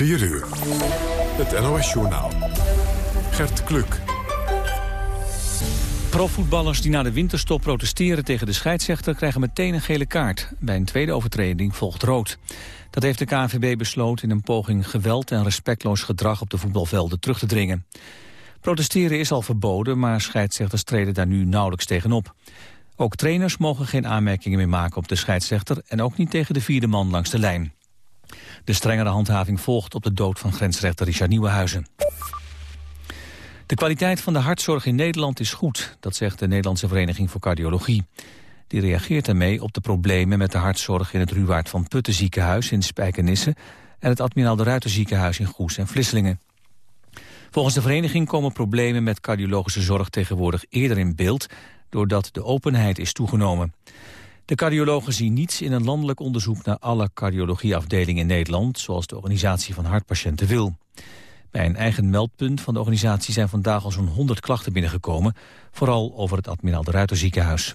4 uur. Het NOS-journaal. Gert Kluk. Profvoetballers die na de winterstop protesteren tegen de scheidsrechter... krijgen meteen een gele kaart. Bij een tweede overtreding volgt rood. Dat heeft de KNVB besloten in een poging geweld en respectloos gedrag... op de voetbalvelden terug te dringen. Protesteren is al verboden, maar scheidsrechters treden daar nu nauwelijks tegenop. Ook trainers mogen geen aanmerkingen meer maken op de scheidsrechter... en ook niet tegen de vierde man langs de lijn. De strengere handhaving volgt op de dood van grensrechter Richard Nieuwenhuizen. De kwaliteit van de hartzorg in Nederland is goed, dat zegt de Nederlandse Vereniging voor Cardiologie. Die reageert ermee op de problemen met de hartzorg in het Ruwaard van Putten ziekenhuis in Spijkenisse en het Admiraal de Ruiter ziekenhuis in Goes en Vlisselingen. Volgens de vereniging komen problemen met cardiologische zorg tegenwoordig eerder in beeld, doordat de openheid is toegenomen. De cardiologen zien niets in een landelijk onderzoek naar alle cardiologieafdelingen in Nederland, zoals de organisatie van hartpatiënten wil. Bij een eigen meldpunt van de organisatie zijn vandaag al zo'n 100 klachten binnengekomen, vooral over het Admiraal de Ruiter ziekenhuis.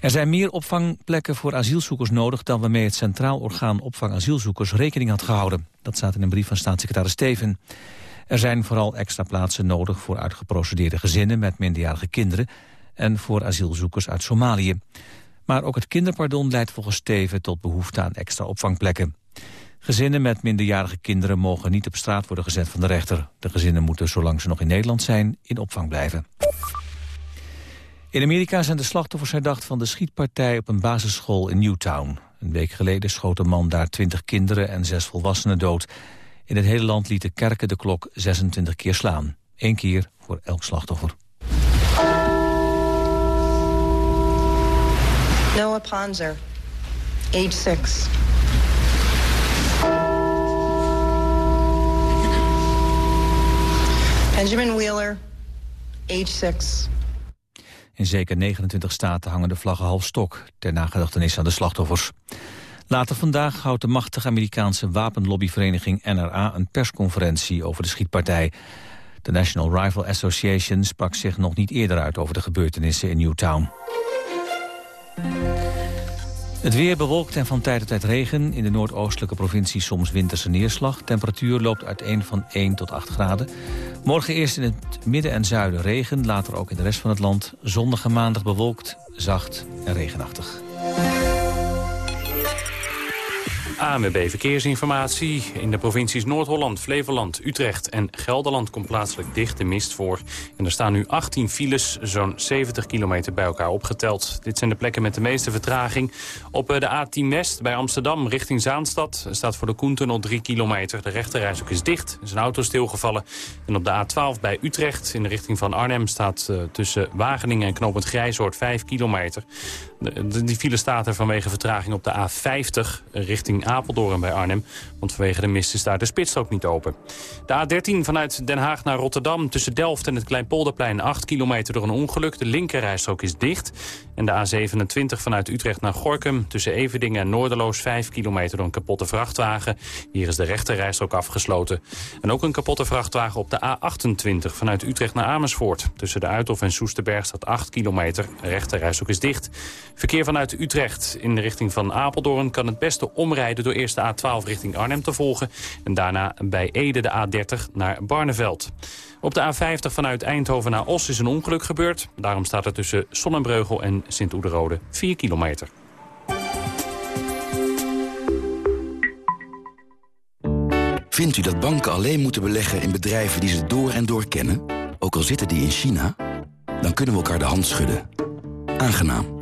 Er zijn meer opvangplekken voor asielzoekers nodig dan waarmee het Centraal Orgaan Opvang Asielzoekers rekening had gehouden. Dat staat in een brief van staatssecretaris Steven. Er zijn vooral extra plaatsen nodig voor uitgeprocedeerde gezinnen met minderjarige kinderen en voor asielzoekers uit Somalië. Maar ook het kinderpardon leidt volgens Steven tot behoefte aan extra opvangplekken. Gezinnen met minderjarige kinderen mogen niet op straat worden gezet van de rechter. De gezinnen moeten, zolang ze nog in Nederland zijn, in opvang blijven. In Amerika zijn de slachtoffers herdacht van de schietpartij op een basisschool in Newtown. Een week geleden schoot een man daar 20 kinderen en zes volwassenen dood. In het hele land lieten kerken de klok 26 keer slaan. Eén keer voor elk slachtoffer. Noah Ponzer, age 6. Benjamin Wheeler, age 6. In zeker 29 staten hangen de vlaggen half stok... ter nagedachtenis aan de slachtoffers. Later vandaag houdt de machtige Amerikaanse wapenlobbyvereniging NRA... een persconferentie over de schietpartij. De National Rifle Association sprak zich nog niet eerder uit... over de gebeurtenissen in Newtown. Het weer bewolkt en van tijd tot tijd regen. In de noordoostelijke provincie soms winterse neerslag. Temperatuur loopt uiteen van 1 tot 8 graden. Morgen eerst in het midden en zuiden regen. Later ook in de rest van het land. Zondag en maandag bewolkt, zacht en regenachtig. ANWB Verkeersinformatie. In de provincies Noord-Holland, Flevoland, Utrecht en Gelderland komt plaatselijk dichte mist voor. En er staan nu 18 files, zo'n 70 kilometer bij elkaar opgeteld. Dit zijn de plekken met de meeste vertraging. Op eh, de A10 West bij Amsterdam richting Zaanstad staat voor de Koentunnel 3 kilometer. De rechterreis ook is dicht, er is een auto stilgevallen. En op de A12 bij Utrecht in de richting van Arnhem staat uh, tussen Wageningen en Knopend Grijzoord 5 kilometer. Die file staat er vanwege vertraging op de A50 richting Apeldoorn bij Arnhem. Want vanwege de mist is daar de spitsstrook niet open. De A13 vanuit Den Haag naar Rotterdam tussen Delft en het Kleinpolderplein 8 kilometer door een ongeluk. De linkerrijstrook is dicht. En de A27 vanuit Utrecht naar Gorkum tussen Everdingen en Noorderloos 5 kilometer door een kapotte vrachtwagen. Hier is de rechterrijstrook afgesloten. En ook een kapotte vrachtwagen op de A28 vanuit Utrecht naar Amersfoort. Tussen de Uithof en Soesterberg staat 8 kilometer. De rechterrijstrook is dicht. Verkeer vanuit Utrecht in de richting van Apeldoorn kan het beste omrijden door eerst de A12 richting Arnhem te volgen. En daarna bij Ede de A30 naar Barneveld. Op de A50 vanuit Eindhoven naar Os is een ongeluk gebeurd. Daarom staat er tussen Sonnenbreugel en Sint-Oederode 4 kilometer. Vindt u dat banken alleen moeten beleggen in bedrijven die ze door en door kennen? Ook al zitten die in China? Dan kunnen we elkaar de hand schudden. Aangenaam.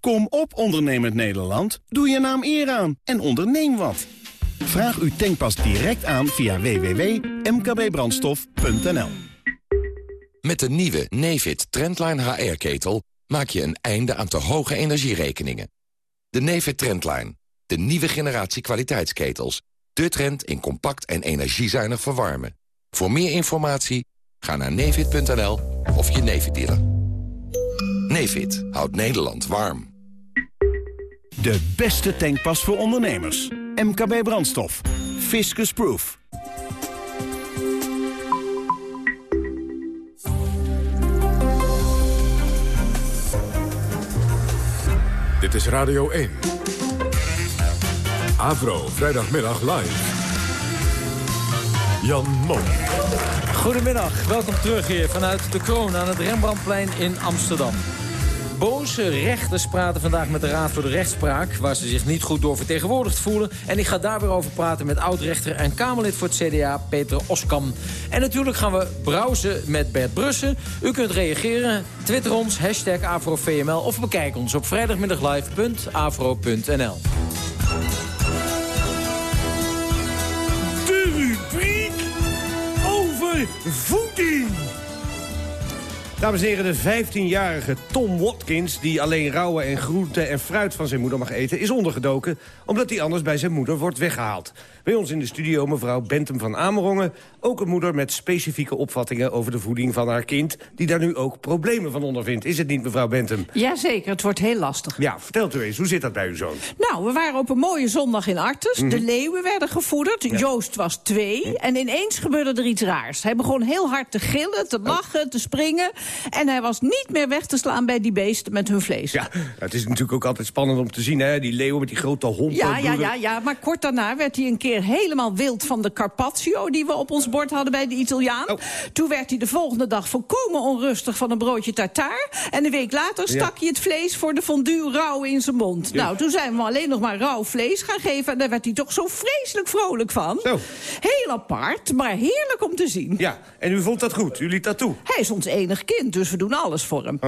Kom op, ondernemend Nederland. Doe je naam eer aan en onderneem wat. Vraag uw tankpas direct aan via www.mkbbrandstof.nl Met de nieuwe Nefit Trendline HR-ketel maak je een einde aan te hoge energierekeningen. De Nefit Trendline, de nieuwe generatie kwaliteitsketels. De trend in compact en energiezuinig verwarmen. Voor meer informatie ga naar nevid.nl of je Nevid dealer. Nevid houdt Nederland warm. De beste tankpas voor ondernemers. MKB Brandstof. Fiscus Proof. Dit is Radio 1. Avro, vrijdagmiddag live. Jan Mom. Goedemiddag, welkom terug hier vanuit de kroon aan het Rembrandtplein in Amsterdam. Boze rechters praten vandaag met de Raad voor de Rechtspraak... waar ze zich niet goed door vertegenwoordigd voelen. En ik ga daar weer over praten met oud-rechter en Kamerlid voor het CDA, Peter Oskam. En natuurlijk gaan we browsen met Bert Brussen. U kunt reageren, twitter ons, hashtag AfroVML... of bekijk ons op vrijdagmiddaglive.afro.nl. De rubriek over voeding. Dames en heren, de 15-jarige Tom Watkins... die alleen rauwe en groente en fruit van zijn moeder mag eten... is ondergedoken omdat hij anders bij zijn moeder wordt weggehaald. Bij ons in de studio mevrouw Bentum van Amerongen... ook een moeder met specifieke opvattingen over de voeding van haar kind... die daar nu ook problemen van ondervindt. Is het niet, mevrouw Bentum? Jazeker, het wordt heel lastig. Ja, vertelt u eens, hoe zit dat bij uw zoon? Nou, we waren op een mooie zondag in Artes. Mhm. De leeuwen werden gevoederd. Joost was twee. En ineens gebeurde er iets raars. Hij begon heel hard te gillen, te lachen, te springen. En hij was niet meer weg te slaan bij die beesten met hun vlees. Ja, het is natuurlijk ook altijd spannend om te zien, hè? Die leeuwen met die grote hond. Ja, ja, ja, ja, maar kort daarna werd hij een keer helemaal wild van de Carpaccio... die we op ons bord hadden bij de Italiaan. Oh. Toen werd hij de volgende dag volkomen onrustig van een broodje tartaar. En een week later stak hij het vlees voor de fondue rauw in zijn mond. Ja. Nou, toen zijn we alleen nog maar rauw vlees gaan geven... en daar werd hij toch zo vreselijk vrolijk van. Zo. Heel apart, maar heerlijk om te zien. Ja, en u vond dat goed? U liet dat toe? Hij is ons enig kind, dus we doen alles voor hem.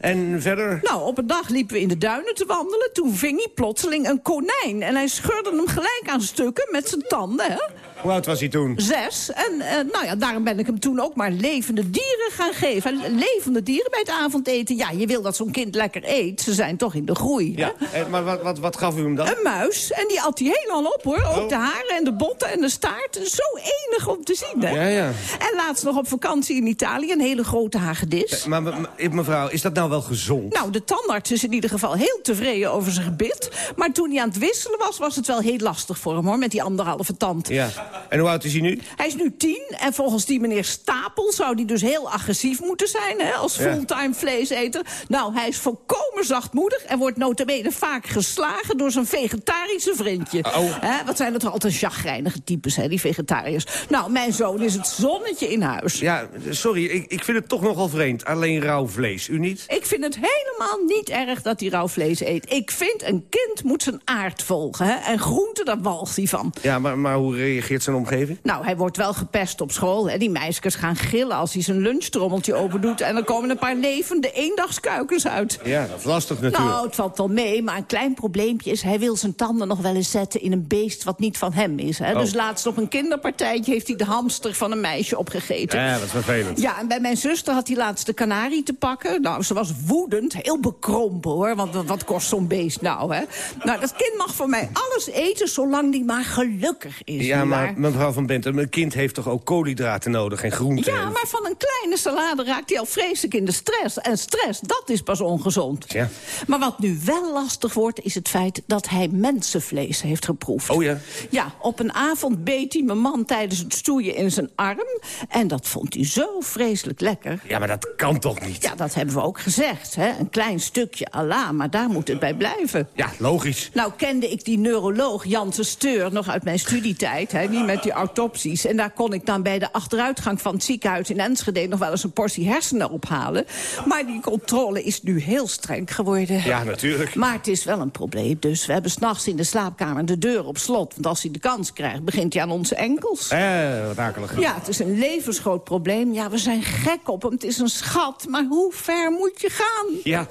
En verder? Nou, op een dag liepen we in de duinen te wandelen. Toen ving hij plotseling een konijn. En hij scheurde hem gelijk aan stukken met zijn tanden, hè? Hoe oud was hij toen? Zes. En eh, nou ja, daarom ben ik hem toen ook maar levende dieren gaan geven. En levende dieren bij het avondeten. Ja, je wil dat zo'n kind lekker eet. Ze zijn toch in de groei, hè? Ja, en, maar wat, wat, wat gaf u hem dan? Een muis. En die at hij helemaal op, hoor. Ook Oh. de haren en de botten en de staart. Zo enig om te zien, hè? Ja, ja. En laatst nog op vakantie in Italië. Een hele grote hagedis. Maar me- me- mevrouw, is dat nou wel gezond? Nou, de tandarts is in ieder geval heel tevreden over zijn gebit. Maar toen hij aan het wisselen was, was het wel heel lastig voor hem, hoor. Met die anderhalve tand. Ja. En hoe oud is hij nu? Hij is nu tien en volgens die meneer Stapel zou hij dus heel agressief moeten zijn... Hè, als Ja. fulltime vleeseter. Nou, hij is volkomen zachtmoedig en wordt notabene vaak geslagen... door zijn vegetarische vriendje. Oh. Hè, wat zijn dat toch altijd chagrijnige types, hè, die vegetariërs. Nou, mijn zoon is het zonnetje in huis. Ja, sorry, ik, ik vind het toch nogal vreemd. Alleen rauw vlees, u niet? Ik vind het helemaal niet erg dat hij rauw vlees eet. Ik vind een kind moet zijn aard volgen. Hè? En groente, daar walgt hij van. Ja, maar, maar hoe reageert zijn omgeving? Nou, hij wordt wel gepest op school. Hè? Die meisjes gaan gillen als hij zijn lunchtrommeltje open doet... en dan komen een paar levende eendagskuikens uit. Ja, dat is lastig natuurlijk. Nou, het valt wel mee, maar een klein probleempje is... hij wil zijn tanden nog wel eens zetten in een beest wat niet van hem is. Hè? Oh. Dus laatst op een kinderpartijtje heeft hij de hamster van een meisje opgegeten. Ja, dat is vervelend. Ja, en bij mijn zuster had hij laatst de kanarie te pakken. Nou, ze was woedend, heel bekrompen hoor. Want wat- wat kost zo'n beest nou, hè? Nou, dat kind mag voor mij alles eten, zolang die maar gelukkig is. Ja, maar nietwaar? mevrouw van Bentum, een kind heeft toch ook koolhydraten nodig en groenten? Ja, maar van een kleine salade raakt hij al vreselijk in de stress. En stress, dat is pas ongezond. Ja. Maar wat nu wel lastig wordt, is het feit dat hij mensenvlees heeft geproefd. Oh ja? Ja, op een avond beet hij mijn man tijdens het stoeien in zijn arm. En dat vond hij zo vreselijk lekker. Ja, maar dat kan toch niet? Ja, dat hebben we ook gezegd. Hè? Een klein stukje Allah, maar daar moet het bij blijven. Ja, logisch. Nou kende ik die neuroloog Janse Steur nog uit mijn studietijd. Hè, die met die autopsies. En daar kon ik dan bij de achteruitgang van het ziekenhuis in Enschede... nog wel eens een portie hersenen ophalen. Maar die controle is nu heel streng geworden. Ja, natuurlijk. Maar het is wel een probleem. Dus we hebben s'nachts in de slaapkamer de deur op slot. Want als hij de kans krijgt, begint hij aan onze enkels. Eh, wat akelig. Ja, het is een levensgroot probleem. Ja, we zijn gek op hem. Het is een schat. Maar hoe ver moet je gaan? Ja.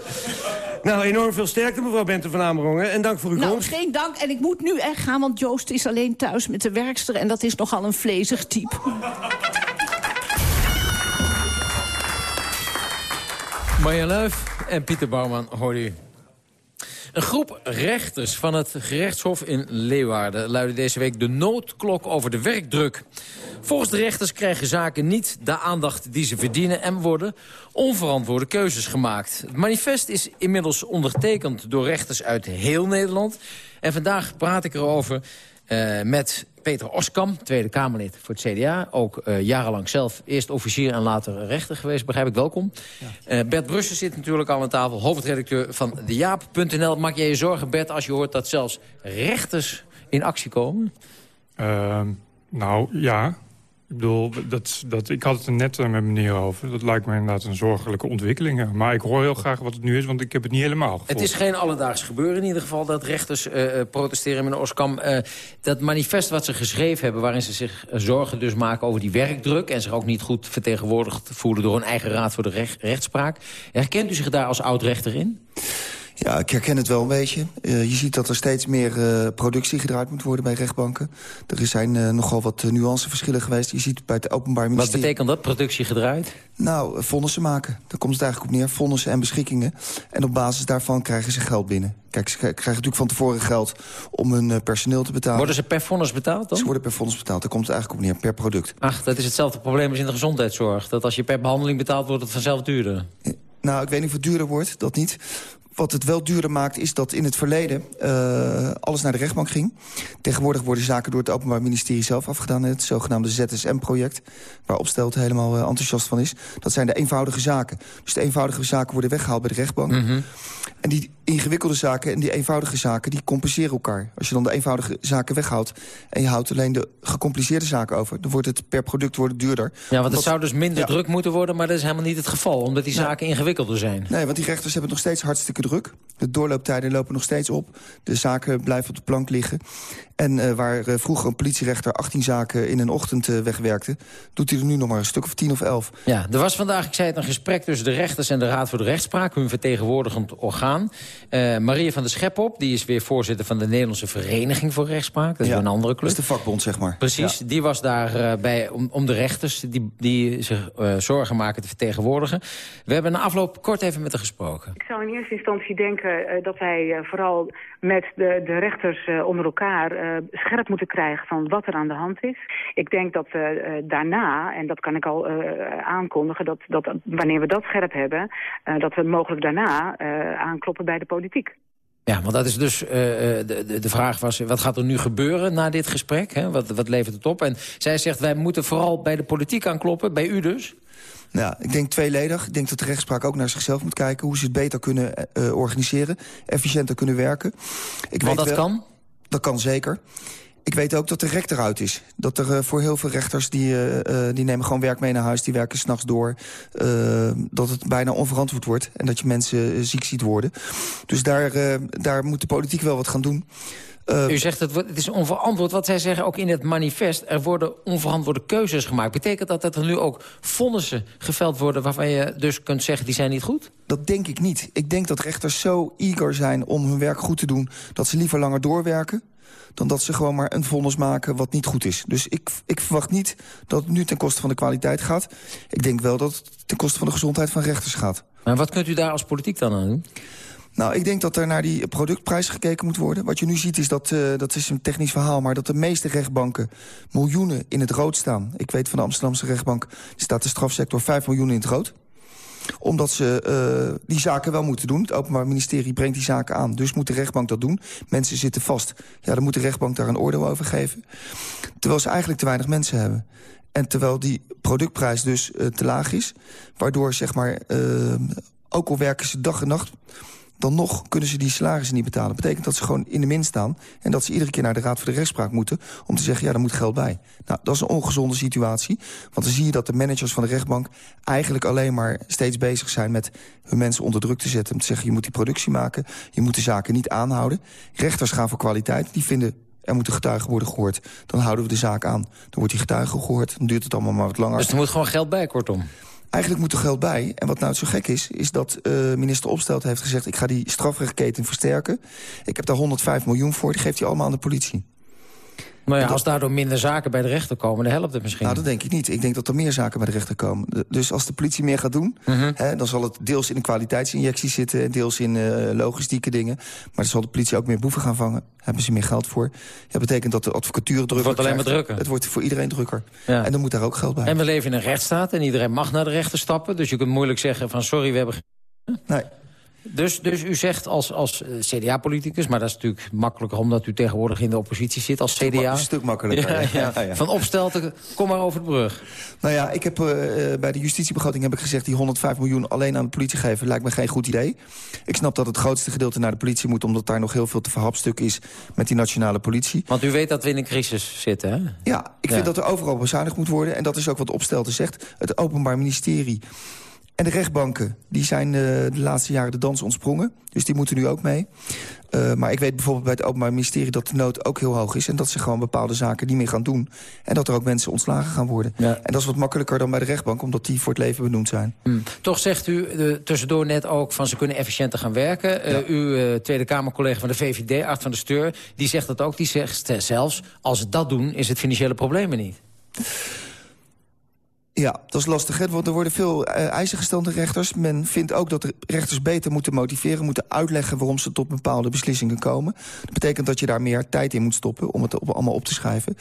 Nou, enorm veel sterkte, mevrouw Bentum van Amerongen. En dank voor uw Nou, komst. geen dank. En ik moet nu echt gaan, want Joost is alleen thuis met de werkster... en dat is nogal een vlezig type. Marjan Luif en Pieter Bouwman hoorde u. Een groep rechters van het gerechtshof in Leeuwarden... luidde deze week de noodklok over de werkdruk. Volgens de rechters krijgen zaken niet de aandacht die ze verdienen... en worden onverantwoorde keuzes gemaakt. Het manifest is inmiddels ondertekend door rechters uit heel Nederland. En vandaag praat ik erover uh, met Peter Oskam, Tweede Kamerlid voor het CDA. Ook uh, jarenlang zelf eerst officier en later rechter geweest. Begrijp ik, welkom. Ja. Uh, Bert Brussen zit natuurlijk al aan tafel. Hoofdredacteur van de Jaap.nl. Maak jij je zorgen, Bert, als je hoort dat zelfs rechters in actie komen? Uh, nou, ja. Ik bedoel, dat, dat, ik had het er net met meneer over. Dat lijkt me inderdaad een zorgelijke ontwikkeling. Maar ik hoor heel graag wat het nu is, want ik heb het niet helemaal gevolgd. Het is geen alledaags gebeuren in ieder geval dat rechters uh, protesteren met Oskam. Dat manifest wat ze geschreven hebben, waarin ze zich zorgen dus maken over die werkdruk... en zich ook niet goed vertegenwoordigd voelen door hun eigen raad voor de recht, rechtspraak. Herkent u zich daar als oud-rechter in? Ja, ik herken het wel een beetje. Uh, je ziet dat er steeds meer uh, productie gedraaid moet worden bij rechtbanken. Er zijn uh, nogal wat nuanceverschillen geweest. Je ziet bij het Openbaar Ministerie... Wat betekent dat, productie gedraaid? Nou, vonnissen maken. Daar komt het eigenlijk op neer. Vonnissen en beschikkingen. En op basis daarvan krijgen ze geld binnen. Kijk, ze krijgen natuurlijk van tevoren geld om hun personeel te betalen. Worden ze per vonnis betaald dan? Ze worden per vonnis betaald. Daar komt het eigenlijk op neer, per product. Ach, dat is hetzelfde probleem als in de gezondheidszorg. Dat als je per behandeling betaalt, wordt het vanzelf duurder. Nou, ik weet niet of het duurder wordt, dat niet. Wat het wel duurder maakt is dat in het verleden uh, alles naar de rechtbank ging. Tegenwoordig worden zaken door het Openbaar Ministerie zelf afgedaan. Het zogenaamde ZSM-project, waar Opstelt helemaal uh, enthousiast van is. Dat zijn de eenvoudige zaken. Dus de eenvoudige zaken worden weggehaald bij de rechtbank. Mm -hmm. En die ingewikkelde zaken en die eenvoudige zaken, die compenseren elkaar. Als je dan de eenvoudige zaken weghaalt en je houdt alleen de gecompliceerde zaken over... dan wordt het per product wordt duurder. Ja, want het zou dus minder ja. druk moeten worden, maar dat is helemaal niet het geval. Omdat die zaken nee. ingewikkelder zijn. Nee, want die rechters hebben nog steeds hartstikke druk. De doorlooptijden lopen nog steeds op. De zaken blijven op de plank liggen. En uh, waar uh, vroeger een politierechter 18 zaken in een ochtend uh, wegwerkte... doet hij er nu nog maar een stuk of 10 of 11. Ja, er was vandaag, ik zei het, een gesprek tussen de rechters... en de Raad voor de Rechtspraak, hun vertegenwoordigend orgaan. Maria van der Schepop, die is weer voorzitter van de Nederlandse Vereniging voor Rechtspraak. Dat is ja, een andere club. Dat is de vakbond, zeg maar. Precies, ja. die was daar bij om, om, de rechters die, die zich zorgen maken te vertegenwoordigen. We hebben na afloop kort even met haar gesproken. Ik zou in eerste instantie denken dat wij vooral met de, de rechters onder elkaar scherp moeten krijgen van wat er aan de hand is. Ik denk dat we uh, daarna, en dat kan ik al uh, aankondigen... Dat, dat wanneer we dat scherp hebben, uh, dat we mogelijk daarna aankloppen bij de politiek. Ja, want dat is dus, de, de vraag was, wat gaat er nu gebeuren na dit gesprek? Hè? Wat, wat levert het op? En zij zegt, wij moeten vooral bij de politiek aankloppen, bij u dus... Nou, ik denk tweeledig. Ik denk dat de rechtspraak ook naar zichzelf moet kijken... hoe ze het beter kunnen uh, organiseren, efficiënter kunnen werken. Ik Want weet dat wel, kan? Dat kan zeker. Ik weet ook dat de rechter uit is. Dat er uh, voor heel veel rechters, die, uh, uh, die nemen gewoon werk mee naar huis... die werken s'nachts door, dat het bijna onverantwoord wordt... en dat je mensen ziek ziet worden. Dus daar, daar moet de politiek wel wat gaan doen. U zegt het, het is onverantwoord. Wat zij zeggen ook in het manifest... er worden onverantwoorde keuzes gemaakt. Betekent dat dat er nu ook vonnissen geveld worden... waarvan je dus kunt zeggen, die zijn niet goed? Dat denk ik niet. Ik denk dat rechters zo eager zijn om hun werk goed te doen... dat ze liever langer doorwerken dan dat ze gewoon maar een vonnis maken wat niet goed is. Dus ik, ik verwacht niet dat het nu ten koste van de kwaliteit gaat. Ik denk wel dat het ten koste van de gezondheid van rechters gaat. Maar wat kunt u daar als politiek dan aan doen? Nou, ik denk dat er naar die productprijs gekeken moet worden. Wat je nu ziet is dat, uh, dat is een technisch verhaal... maar dat de meeste rechtbanken miljoenen in het rood staan. Ik weet van de Amsterdamse rechtbank staat de strafsector 5 miljoen in het rood omdat ze uh, die zaken wel moeten doen. Het Openbaar Ministerie brengt die zaken aan. Dus moet de rechtbank dat doen. Mensen zitten vast. Ja, dan moet de rechtbank daar een oordeel over geven. Terwijl ze eigenlijk te weinig mensen hebben. En terwijl die productprijs dus uh, te laag is. Waardoor, zeg maar, uh, ook al werken ze dag en nacht dan nog kunnen ze die salarissen niet betalen. Dat betekent dat ze gewoon in de min staan... en dat ze iedere keer naar de Raad voor de Rechtspraak moeten... om te zeggen, ja, daar moet geld bij. Nou, dat is een ongezonde situatie. Want dan zie je dat de managers van de rechtbank... eigenlijk alleen maar steeds bezig zijn met hun mensen onder druk te zetten. Om te zeggen, je moet die productie maken, je moet de zaken niet aanhouden. Rechters gaan voor kwaliteit, die vinden er moeten getuigen worden gehoord. Dan houden we de zaak aan. Dan wordt die getuige gehoord, dan duurt het allemaal maar wat langer. Dus er moet gewoon geld bij, kortom? Eigenlijk moet er geld bij. En wat nou zo gek is, is dat uh, minister Opstelt heeft gezegd... ik ga die strafrechtketen versterken. Ik heb daar 105 miljoen voor, die geeft hij allemaal aan de politie. Maar ja, als daardoor minder zaken bij de rechter komen, dan helpt het misschien. Nou, dat denk ik niet. Ik denk dat er meer zaken bij de rechter komen. Dus als de politie meer gaat doen, Mhm. hè, dan zal het deels in de kwaliteitsinjectie zitten... en deels in eh, logistieke dingen. Maar dan zal de politie ook meer boeven gaan vangen. Hebben ze meer geld voor. Dat betekent dat de advocatuur drukker wordt alleen maar drukker. Het wordt voor iedereen drukker. Ja. En dan moet daar ook geld bij. En we leven in een rechtsstaat en iedereen mag naar de rechter stappen. Dus je kunt moeilijk zeggen van sorry, we hebben... Nee. Dus, dus u zegt als, als eh, CDA-politicus, maar dat is natuurlijk makkelijker... omdat u tegenwoordig in de oppositie zit als CDA. Een stuk makkelijker. Ja, ja. Van opstelten, kom maar over de brug. Nou ja, ik heb, eh, eh, bij de justitiebegroting heb ik gezegd... die 105 miljoen alleen aan de politie geven lijkt me geen goed idee. Ik snap dat het grootste gedeelte naar de politie moet... omdat daar nog heel veel te verhapstuk is met die nationale politie. Want u weet dat we in een crisis zitten, hè? Ja, ik Ja. vind dat er overal bezuinigd moet worden. En dat is ook wat Opstelten zegt. Het Openbaar Ministerie en de rechtbanken... die zijn eh, de laatste jaren de dans ontsprongen. Dus die moeten nu ook mee. Eh, maar ik weet bijvoorbeeld bij het Openbaar Ministerie... dat de nood ook heel hoog is. En dat ze gewoon bepaalde zaken niet meer gaan doen. En dat er ook mensen ontslagen gaan worden. Ja. En dat is wat makkelijker dan bij de rechtbank... omdat die voor het leven benoemd zijn. Hm. Toch zegt u eh, tussendoor net ook van ze kunnen efficiënter gaan werken. Eh, uw Tweede Kamercollega van de VVD, Art van der Steur... die zegt dat ook. Die zegt zelfs, als ze dat doen, is het financiële probleem er niet. Ja, dat is lastig, hè? want er worden veel eh, eisen gesteld aan rechters. Men vindt ook dat de rechters beter moeten motiveren... moeten uitleggen waarom ze tot bepaalde beslissingen komen. Dat betekent dat je daar meer tijd in moet stoppen... om het op, allemaal op te schrijven.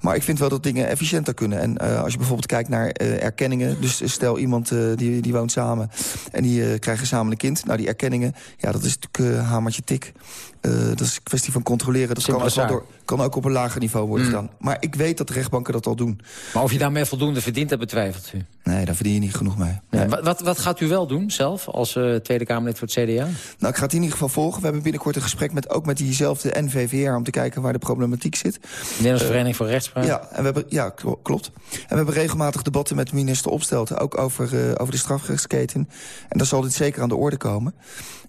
Maar ik vind wel dat dingen efficiënter kunnen. En eh, als je bijvoorbeeld kijkt naar eh, erkenningen... dus stel iemand die, die woont samen en die eh, krijgt een kind... nou, die erkenningen, ja, dat is natuurlijk hamertje tik. Dat is een kwestie van controleren. Dat kan ook, wel door, kan ook op een lager niveau worden Mm. gedaan. Maar ik weet dat de rechtbanken dat al doen. Maar of je daarmee voldoende verdient, dat betwijfelt u. Nee, daar verdien je niet genoeg mee. Nee, wat, wat, wat gaat u wel doen zelf als eh, Tweede Kamerlid voor het CDA? Nou, ik ga het in ieder geval volgen. We hebben binnenkort een gesprek met, ook met diezelfde NVVR... om te kijken waar de problematiek zit. Nederlandse Eh, Vereniging voor Rechtspraak. Ja, en we hebben, ja klo- klopt. En we hebben regelmatig debatten met minister Opstelten... ook over, eh, over de strafrechtsketen. En dan zal dit zeker aan de orde komen.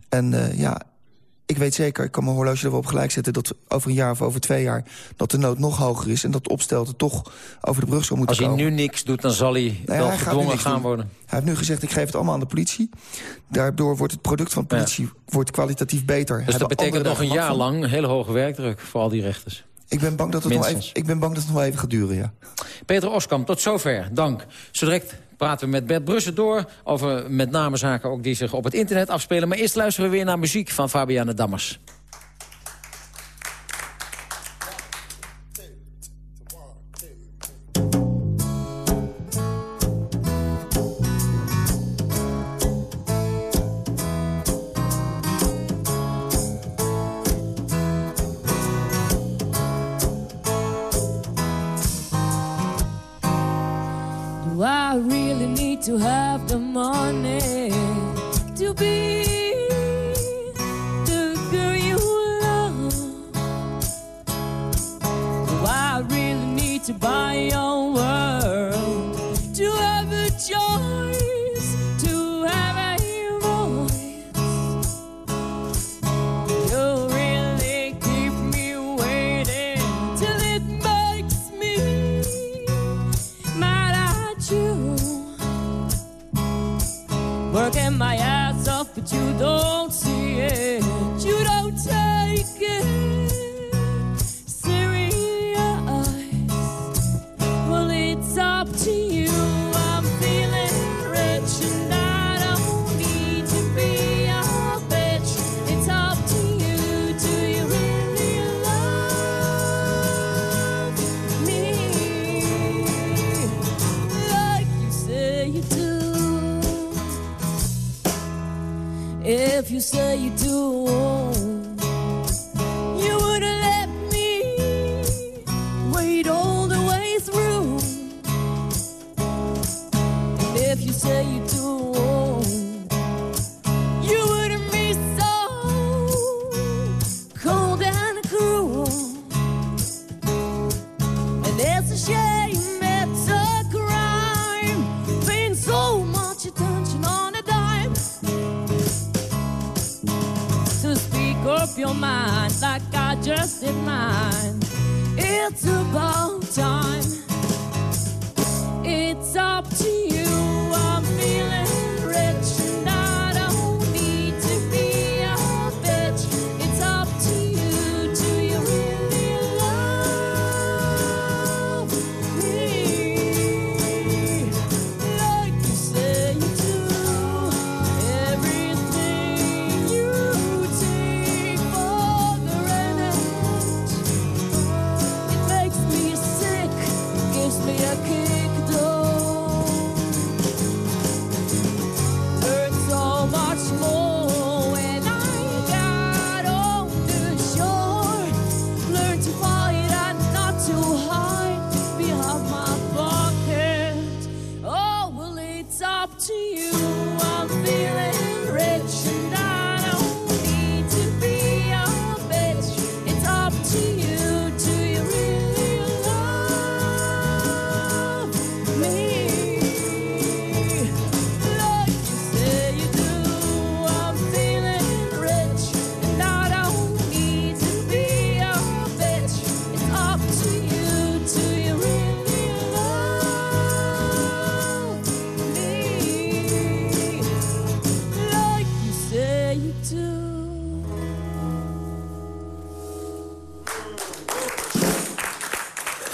En ja, ik weet zeker, ik kan mijn horloge er wel op gelijk zetten... dat over een jaar of over twee jaar dat de nood nog hoger is... en dat Opstelten toch over de brug zal moeten Als hij komen. nu niks doet, dan zal hij Nou ja, wel gedwongen gaan doen. worden. Hij heeft nu gezegd, ik geef het allemaal aan de politie. Daardoor wordt het product van de politie wordt kwalitatief beter. Dus Hebben dat betekent nog een jaar van? lang hele hoge werkdruk voor al die rechters. Ik ben bang dat het, nog even, ik ben bang dat het nog even gaat duren, ja. Peter Oskamp, tot zover. Dank. Zo direct praten we met Bert Brussen door... over met name zaken ook die zich op het internet afspelen. Maar eerst luisteren we weer naar muziek van Fabiana Dammers. You say you do,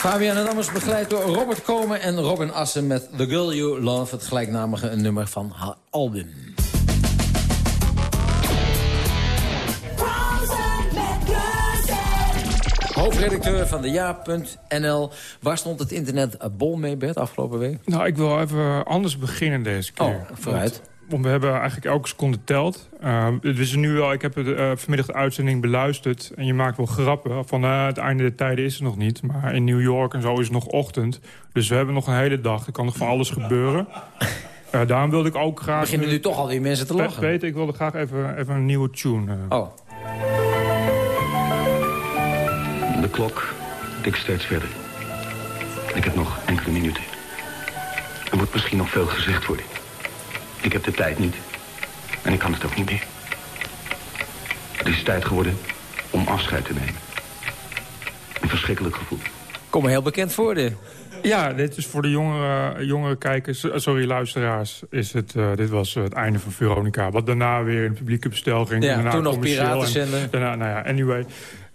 Fabian en Dammers begeleid door Robert Komen en Robin Assen met The Girl You Love, het gelijknamige nummer van haar album. Hoofdredacteur van de Ja.nl. Waar stond het internet bol mee, Bert, afgelopen week? Nou, ik wil even anders beginnen deze keer. Oh, vooruit. Want, want we hebben eigenlijk elke seconde telt. Uh, het is nu wel, ik heb het, uh, vanmiddag de uitzending beluisterd. En je maakt wel grappen. Van uh, het einde der tijden is er nog niet. Maar in New York en zo is het nog ochtend. Dus we hebben nog een hele dag. Er kan nog van alles gebeuren. Uh, daarom wilde ik ook graag... Beginnen nu toch alweer mensen te lachen? Peter, ik wilde graag even, even een nieuwe tune. Oh. De klok tikt steeds verder. Ik heb nog enkele minuten. Er moet misschien nog veel gezegd worden. Ik heb de tijd niet. En ik kan het ook niet meer. Het is tijd geworden om afscheid te nemen. Een verschrikkelijk gevoel. Kom me heel bekend voor, dit. Ja, dit is voor de jongere, jongere kijkers, uh, sorry luisteraars, is het, uh, dit was het einde van Veronica. Wat daarna weer in publieke bestel ging. Ja, daarna toen nog piratenzender. Daarna, nou ja, anyway.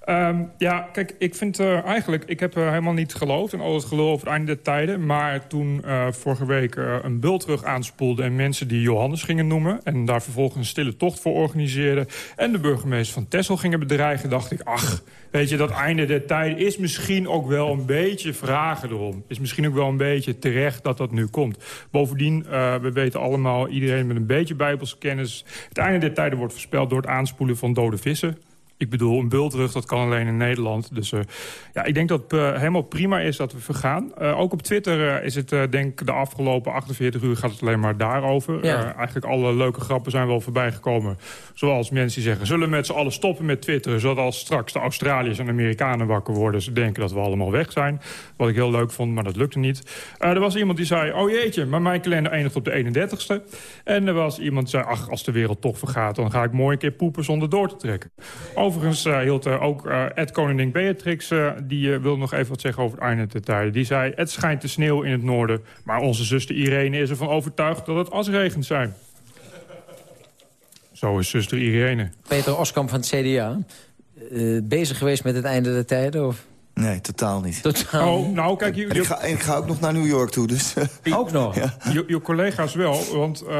Um, ja, kijk, ik vind uh, eigenlijk... Ik heb uh, helemaal niet geloofd en al het geloof over het einde der tijden. Maar toen uh, vorige week een bul terug aanspoelde... en mensen die Johannes gingen noemen... en daar vervolgens een stille tocht voor organiseerden... en de burgemeester van Texel gingen bedreigen... dacht ik, ach, weet je, dat einde der tijden is misschien ook wel een beetje vragen erom. Is misschien ook wel een beetje terecht dat dat nu komt. Bovendien, we weten allemaal, iedereen met een beetje bijbelse kennis... het einde der tijden wordt voorspeld door het aanspoelen van dode vissen... Ik bedoel, een bultrug, dat kan alleen in Nederland. Dus uh, ja, ik denk dat het uh, helemaal prima is dat we vergaan. Uh, ook op Twitter is het, denk ik, de afgelopen 48 uur gaat het alleen maar daarover. Ja. eigenlijk alle leuke grappen zijn wel voorbij gekomen. Zoals mensen die zeggen, zullen we met z'n allen stoppen met Twitter... zodat straks de Australiërs en Amerikanen wakker worden... ze denken dat we allemaal weg zijn. Wat ik heel leuk vond, maar dat lukte niet. er was iemand die zei, oh jeetje, maar mijn kalender eindigt op de 31ste. En er was iemand die zei, ach, als de wereld toch vergaat... dan ga ik mooi een keer poepen zonder door te trekken. Overigens uh, hield uh, ook uh, Ed Koningin Beatrix... die wil nog even wat zeggen over het einde der tijden. Die zei, het schijnt te sneeuw in het noorden... maar onze zuster Irene is ervan overtuigd dat het asregens zijn. Zo is zuster Irene. Peter Oskamp van het CDA. bezig geweest met het einde der tijden? Of? Nee, totaal niet. Totaal oh, nou, kijk, je, en ik, ga, en ik ga ook nog naar New York toe, dus... ook nog? Ja. Je, je, collega's wel, want uh,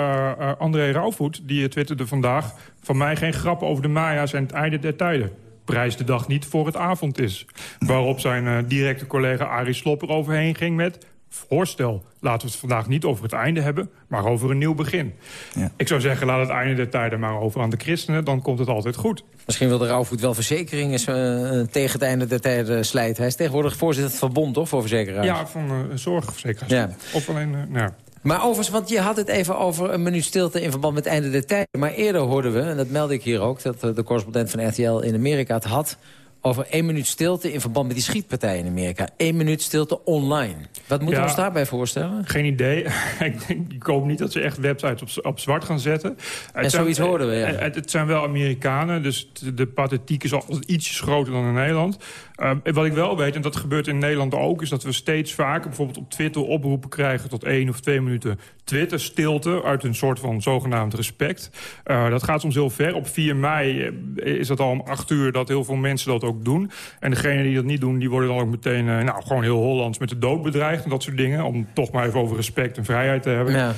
uh, André Rauwvoet, die twitterde vandaag... van mij geen grappen over de Maya's en het einde der tijden. Prijs de dag niet voor het avond is. Waarop zijn uh, directe collega Arie Slopper overheen ging met... Voorstel, laten we het vandaag niet over het einde hebben... maar over een nieuw begin. Ja. Ik zou zeggen, laat het einde der tijden maar over aan de christenen... dan komt het altijd goed. Misschien wil de Rauwvoet wel verzekeringen uh, tegen het einde der tijden slijten. Hij is tegenwoordig voorzitter van het verbond, toch, voor verzekeraars? Ja, van uh, zorgverzekeraars. Ja. Of alleen, uh, nou... Maar overigens, want je had het even over een minuut stilte in verband met het einde der tijden. Maar eerder hoorden we, en dat meldde ik hier ook... dat de correspondent van RTL in Amerika het had over één minuut stilte in verband met die schietpartij in Amerika. Eén minuut stilte online. Wat moeten Ja. we ons daarbij voorstellen? Geen idee. ik, denk, ik hoop niet dat ze echt websites op, op zwart gaan zetten. En zoiets hoorden we, ja. Het, het zijn wel Amerikanen, dus de, pathetiek is altijd ietsjes groter dan in Nederland. Um, wat ik wel weet, en dat gebeurt in Nederland ook... is dat we steeds vaker bijvoorbeeld op Twitter oproepen krijgen... tot één of twee minuten Twitter-stilte uit een soort van zogenaamd respect. Uh, dat gaat soms heel ver. Op 4 mei eh, is dat al om 8 uur dat heel veel mensen dat ook doen. En degenen die dat niet doen, die worden dan ook meteen... Uh, nou, gewoon heel Hollands met de dood bedreigd en dat soort dingen. Om toch maar even over respect en vrijheid te hebben. Ja.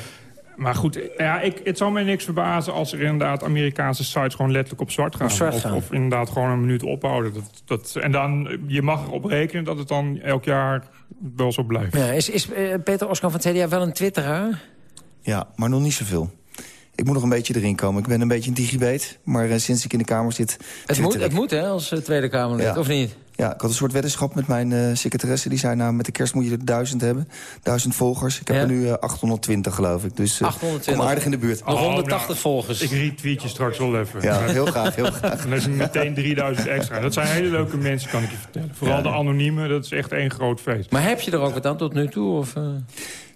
Maar goed, ja, ik, het zal mij niks verbazen als er inderdaad Amerikaanse sites gewoon letterlijk op zwart gaan. Op zwart of, gaan. of inderdaad gewoon een minuut ophouden. Dat, dat, en dan, je mag erop rekenen dat het dan elk jaar wel zo blijft. Ja, is is uh, Peter Oskan van het CDA wel een twitteraar? Ja, maar nog niet zoveel. Ik moet nog een beetje erin komen. Ik ben een beetje een digibeet, maar uh, sinds ik in de Kamer zit... Het moet, het moet, hè, als uh, Tweede Kamerlid, Ja. of niet? Ja, ik had een soort weddenschap met mijn uh, secretaresse. Die zei, nou, met de kerst moet je er duizend hebben. Duizend volgers. Ik heb Ja. er nu uh, 820, geloof ik. Dus uh, 820. kom aardig in de buurt. Nog Oh, 180 nou, volgers. Ik retweet je straks wel even. Ja, heel graag, heel graag. Dan heb je meteen 3000 extra. Dat zijn hele leuke mensen, kan ik je vertellen. Vooral Ja. de anoniemen, dat is echt één groot feest. Maar heb je er ook wat aan tot nu toe? Of, uh...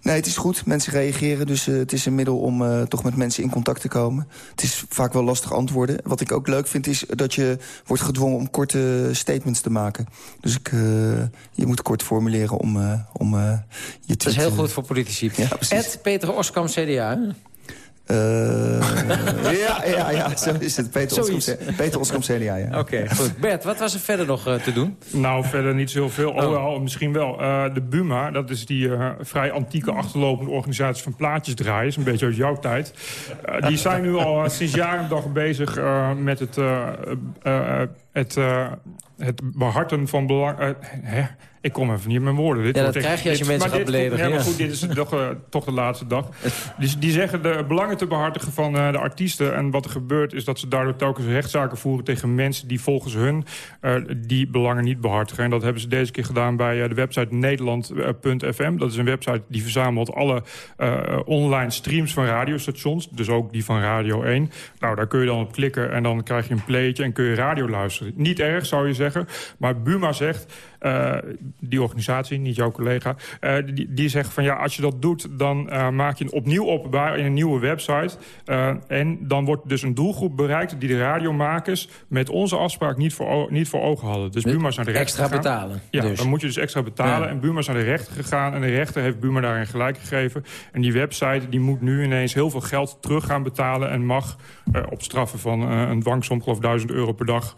Nee, het is goed. Mensen reageren, dus uh, het is een middel om uh, toch met mensen in contact te komen. Het is vaak wel lastig antwoorden. Wat ik ook leuk vind, is dat je wordt gedwongen om korte statements te maken. Dus ik, uh, je moet kort formuleren om, om je tweet... Dat is heel goed voor politici. Ja, precies. Ed Peter Oskam, CDA. Hè? ja, ja, ja, zo is het. Peter Zoiets. Oskam, Peter CDA, ja. Oké, goed. Bert, wat was er verder nog eh, te doen? Nou, verder niet zo heel veel. Oh, wel, misschien wel. Eh, de Buma, dat is die eh, vrij antieke achterlopende organisatie van plaatjesdraaiers. Een beetje uit jouw tijd. Eh, die zijn nu al sinds jaren en dag bezig eh, met het, eh, eh, eh, het, eh, het beharten van belang... hè? Ik kom even niet op mijn woorden. Dit Ja, dat echt- krijg je als je dit- mensen gaat beledigen, ja. goed, dit is toch, eh, toch de laatste dag. Dus die zeggen de belangen te behartigen van eh, de artiesten. En wat er gebeurt is dat ze daardoor telkens rechtszaken voeren... tegen mensen die volgens hun eh, die belangen niet behartigen. En dat hebben ze deze keer gedaan bij de website nederland.fm. Dat is een website die verzamelt alle online streams van radiostations. Dus ook die van Radio 1. Nou, daar kun je dan op klikken en dan krijg je een playtje... en kun je radio luisteren. Niet erg, zou je zeggen. Maar Buma zegt... eh, die organisatie, niet jouw collega... eh, die, die zegt van ja, als je dat doet... dan eh, maak je een opnieuw openbaar in een nieuwe website. En dan wordt dus een doelgroep bereikt... die de radiomakers met onze afspraak niet voor, niet voor ogen hadden. Dus Buma is naar de rechter Extra gegaan. betalen, Ja, dus. dan moet je dus extra betalen. Ja. En Buma is naar de rechter gegaan. En de rechter heeft Buma daarin gelijk gegeven. En die website die moet nu ineens heel veel geld terug gaan betalen... en mag op straffen van een dwangsom, geloof 1000 euro per dag...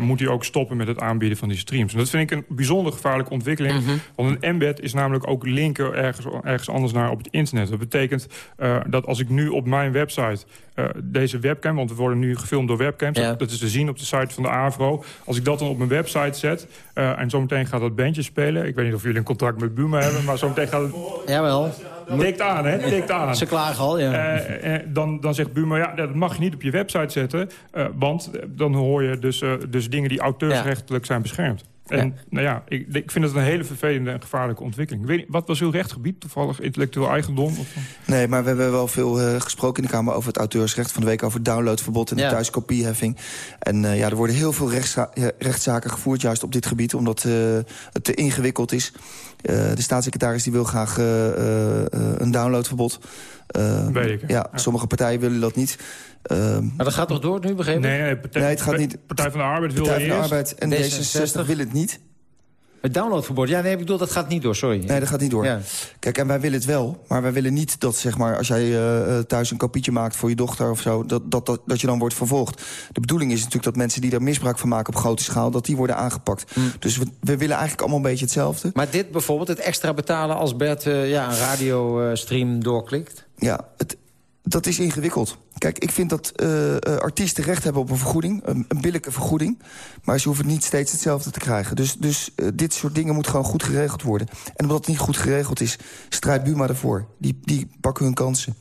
moet hij ook stoppen met het aanbieden van die streams. En dat vind ik een bijzonder gevaarlijke ontwikkeling. Mhm. Want een embed is namelijk ook linken ergens, ergens anders naar op het internet. Dat betekent eh, dat als ik nu op mijn website eh, deze webcam... want we worden nu gefilmd door webcams, Ja. dat is te zien op de site van de AVRO. Als ik dat dan op mijn website zet eh, en zometeen gaat dat bandje spelen... ik weet niet of jullie een contract met Buma hebben... maar zometeen gaat het... Jawel. Tikt aan, hè? Tikt aan. Ze klagen al, ja. Dan, dan zegt Buma, ja, dat mag je niet op je website zetten... want dan hoor je dus, dus dingen die auteursrechtelijk zijn beschermd. En nou ja, ik, ik vind het een hele vervelende en gevaarlijke ontwikkeling. Ik weet niet, wat was uw rechtsgebied? Toevallig intellectueel eigendom? Of... Nee, maar we hebben wel veel eh, gesproken in de Kamer over het auteursrecht. Van de week over het downloadverbod en Ja. de thuiskopieheffing. En eh, ja, er worden heel veel rechtsza- eh, rechtszaken gevoerd juist op dit gebied. Omdat eh, het te ingewikkeld is. Eh, de staatssecretaris die wil graag eh, eh, eh, een downloadverbod. Eh, Weet ik, ja, Ja. sommige partijen willen dat niet. Eh, Maar dat gaat toch door nu, begrepen? Nee, nee, Partij, Nee, het gaat niet- Partij van de Arbeid wil Partij van de. Arbeid en D66 willen het niet. Het downloadverbod, ja, nee, ik bedoel, dat gaat niet door, sorry. Nee, dat gaat niet door. Ja. Kijk, en wij willen het wel. Maar wij willen niet dat, zeg maar, als jij eh, eh, thuis een kopietje maakt voor je dochter of zo, dat, dat, dat, dat je dan wordt vervolgd. De bedoeling is natuurlijk dat mensen die daar misbruik van maken op grote schaal, dat die worden aangepakt. Dus we, we willen eigenlijk allemaal een beetje hetzelfde. Maar dit bijvoorbeeld, het extra betalen als Bert eh, ja, een radiostream doorklikt? Ja, het, dat is ingewikkeld. Kijk, ik vind dat eh, eh, artiesten recht hebben op een vergoeding. Een, een billijke vergoeding. Maar ze hoeven niet steeds hetzelfde te krijgen. Dus, dus eh, dit soort dingen moet gewoon goed geregeld worden. En omdat het niet goed geregeld is, strijdt Buma ervoor. Die, die pakken hun kansen.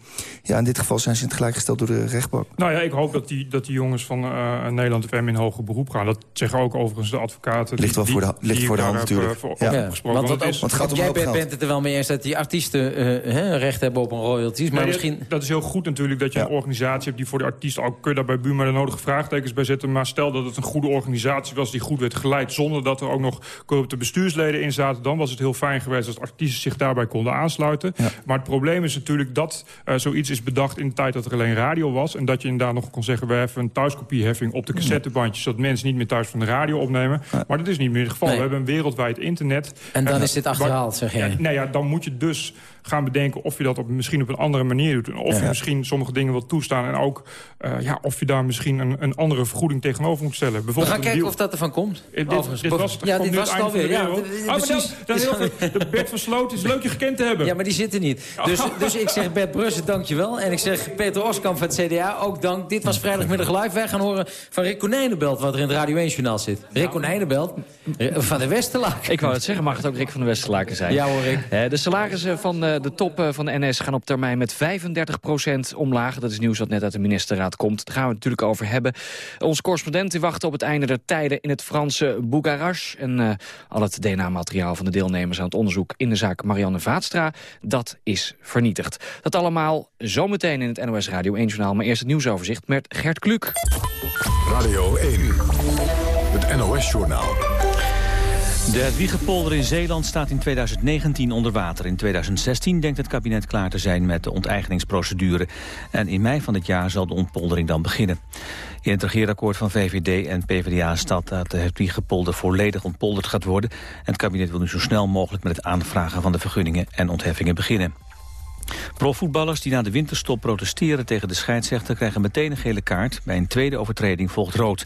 Ja, in dit geval zijn ze gelijk gesteld door de rechtbank. Nou ja, ik hoop dat die, dat die jongens van eh, Nederland FM in hoger beroep gaan. Dat zeggen ook overigens de advocaten. Ligt wel die- voor de- ligt die voor de hand natuurlijk. voor- Ja. opgesproken. want, Want het is- het gaat om jij bent, geld. het er wel mee eens dat die artiesten eh, hè, recht hebben op een royalties. Maar Nee, misschien... dat, dat is heel goed natuurlijk dat je een organisatie hebt... die voor de artiesten ook kun je daar bij Buma de nodige vraagtekens bij zetten. Maar stel dat het een goede organisatie was die goed werd geleid... zonder dat er ook nog corrupte bestuursleden in zaten... dan was het heel fijn geweest als artiesten zich daarbij konden aansluiten. Maar het probleem is natuurlijk dat eh, zoiets is bedacht... in de tijd dat er alleen radio was. En dat je inderdaad nog kon zeggen... we hebben een thuiskopieheffing op de cassettebandjes... zodat mensen niet meer thuis van de radio opnemen. Maar dat is niet meer het geval. Nee. We hebben een wereldwijd internet. En dan Eh, is dit waar- achterhaald, zeg jij. Ja, nou ja, dan moet je dus gaan bedenken of je dat op, misschien op een andere manier doet. En of je misschien sommige dingen wil toestaan. En ook eh, ja, of je daar misschien een, een andere vergoeding tegenover moet stellen. We Bijvoorbeeld gaan een kijken deal- of dat ervan komt. Eh, dit, Overigens. dit was, ja, komt dit was het alweer. Ja, wereld. d- Oh, maar precies. dan, dan heel veel, de Bert van Sloot is leuk je gekend te hebben. Ja, maar die zitten niet. Dus, dus ik zeg Bert Brussen, dankjewel. En ik zeg Peter Oskamp van het CDA, ook dank. Dit was vrijdagmiddag live. Wij gaan horen van Rick Konijnenbelt, wat er in het Radio 1-journaal zit. Rick Konijnenbelt eh, van de Westerlaak. Ik wou het zeggen, mag het ook Rick van de Westerlaken zijn? Ja hoor, Rick. De salarissen van de top eh, van de NS gaan op termijn met 35% omlaag. Dat is nieuws dat net uit de ministerraad komt. Daar gaan we het natuurlijk over hebben. Onze correspondent die wacht op het einde der tijden in het Franse Bougarache. En eh, al het DNA-materiaal van de deelnemers aan het onderzoek in de zaak Marianne Vaatstra, dat is vernietigd. Dat allemaal zometeen in het NOS Radio 1-journaal. Maar eerst het nieuwsoverzicht met Gert Kluk. Radio 1, het NOS-journaal. De Hedwiegepolder in Zeeland staat in 2019 onder water. In 2016 denkt het kabinet klaar te zijn met de onteigeningsprocedure. En in mei van dit jaar zal de ontpoldering dan beginnen. In het regeerakkoord van VVD en PvdA staat dat de Hedwiegepolder volledig ontpolderd gaat worden. En het kabinet wil nu zo snel mogelijk met het aanvragen van de vergunningen en ontheffingen beginnen. Profvoetballers die na de winterstop protesteren tegen de scheidsrechter... krijgen meteen een gele kaart. Bij een tweede overtreding volgt rood.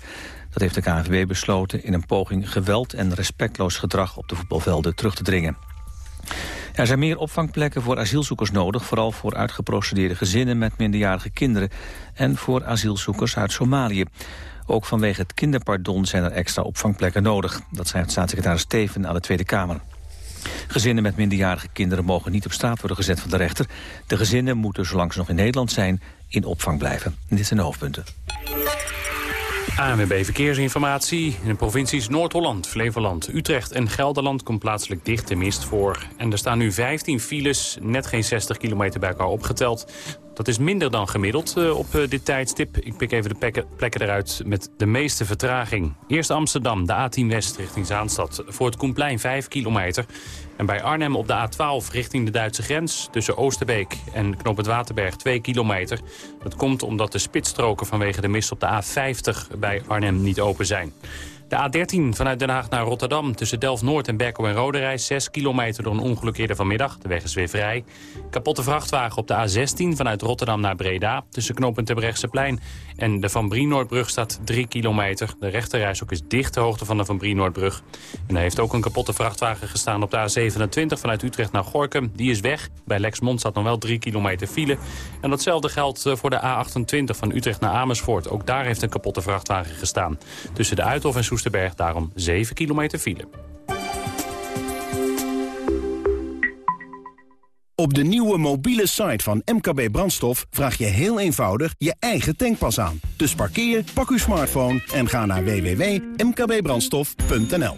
Dat heeft de KNVB besloten in een poging geweld en respectloos gedrag op de voetbalvelden terug te dringen. Er zijn meer opvangplekken voor asielzoekers nodig... vooral voor uitgeprocedeerde gezinnen met minderjarige kinderen... en voor asielzoekers uit Somalië. Ook vanwege het kinderpardon zijn er extra opvangplekken nodig. Dat zei staatssecretaris Steven aan de Tweede Kamer. Gezinnen met minderjarige kinderen mogen niet op straat worden gezet van de rechter. De gezinnen moeten, zolang ze nog in Nederland zijn, in opvang blijven. En dit zijn de hoofdpunten. ANWB Verkeersinformatie. In de provincies Noord-Holland, Flevoland, Utrecht en Gelderland... komt plaatselijk dichte mist voor. En er staan nu 15 files, net geen 60 kilometer bij elkaar opgeteld. Dat is minder dan gemiddeld uh, op uh, dit tijdstip. Ik pik even de plekken, plekken eruit met de meeste vertraging. Eerst Amsterdam, de A10 West richting Zaanstad. Voor het Koenplein 5 kilometer. En bij Arnhem op de A12 richting de Duitse grens... tussen Oosterbeek en het Waterberg 2 kilometer. Dat komt omdat de spitsstroken vanwege de mist op de A50 bij Arnhem niet open zijn. De A13 vanuit Den Haag naar Rotterdam tussen Delft-Noord en Berkel en Roderijs. 6 kilometer door een ongeluk eerder vanmiddag. De weg is weer vrij. Kapotte vrachtwagen op de A16 vanuit Rotterdam naar Breda. Tussen knooppunt Terbrechtseplein en de Van Brienoordbrug staat 3 kilometer. De rechterreis is dicht de hoogte van de Van Brienoordbrug. En er heeft ook een kapotte vrachtwagen gestaan op de A27 vanuit Utrecht naar Gorkum. Die is weg. Bij Lexmond staat nog wel 3 kilometer file. En datzelfde geldt eh, voor de A28 van Utrecht naar Amersfoort. Ook daar heeft een kapotte vrachtwagen gestaan. Tussen de Uithof en Soesterberg daarom 7 kilometer file. Op de nieuwe mobiele site van MKB Brandstof vraag je heel eenvoudig je eigen tankpas aan. Dus parkeer, pak uw smartphone en ga naar www.mkbbrandstof.nl.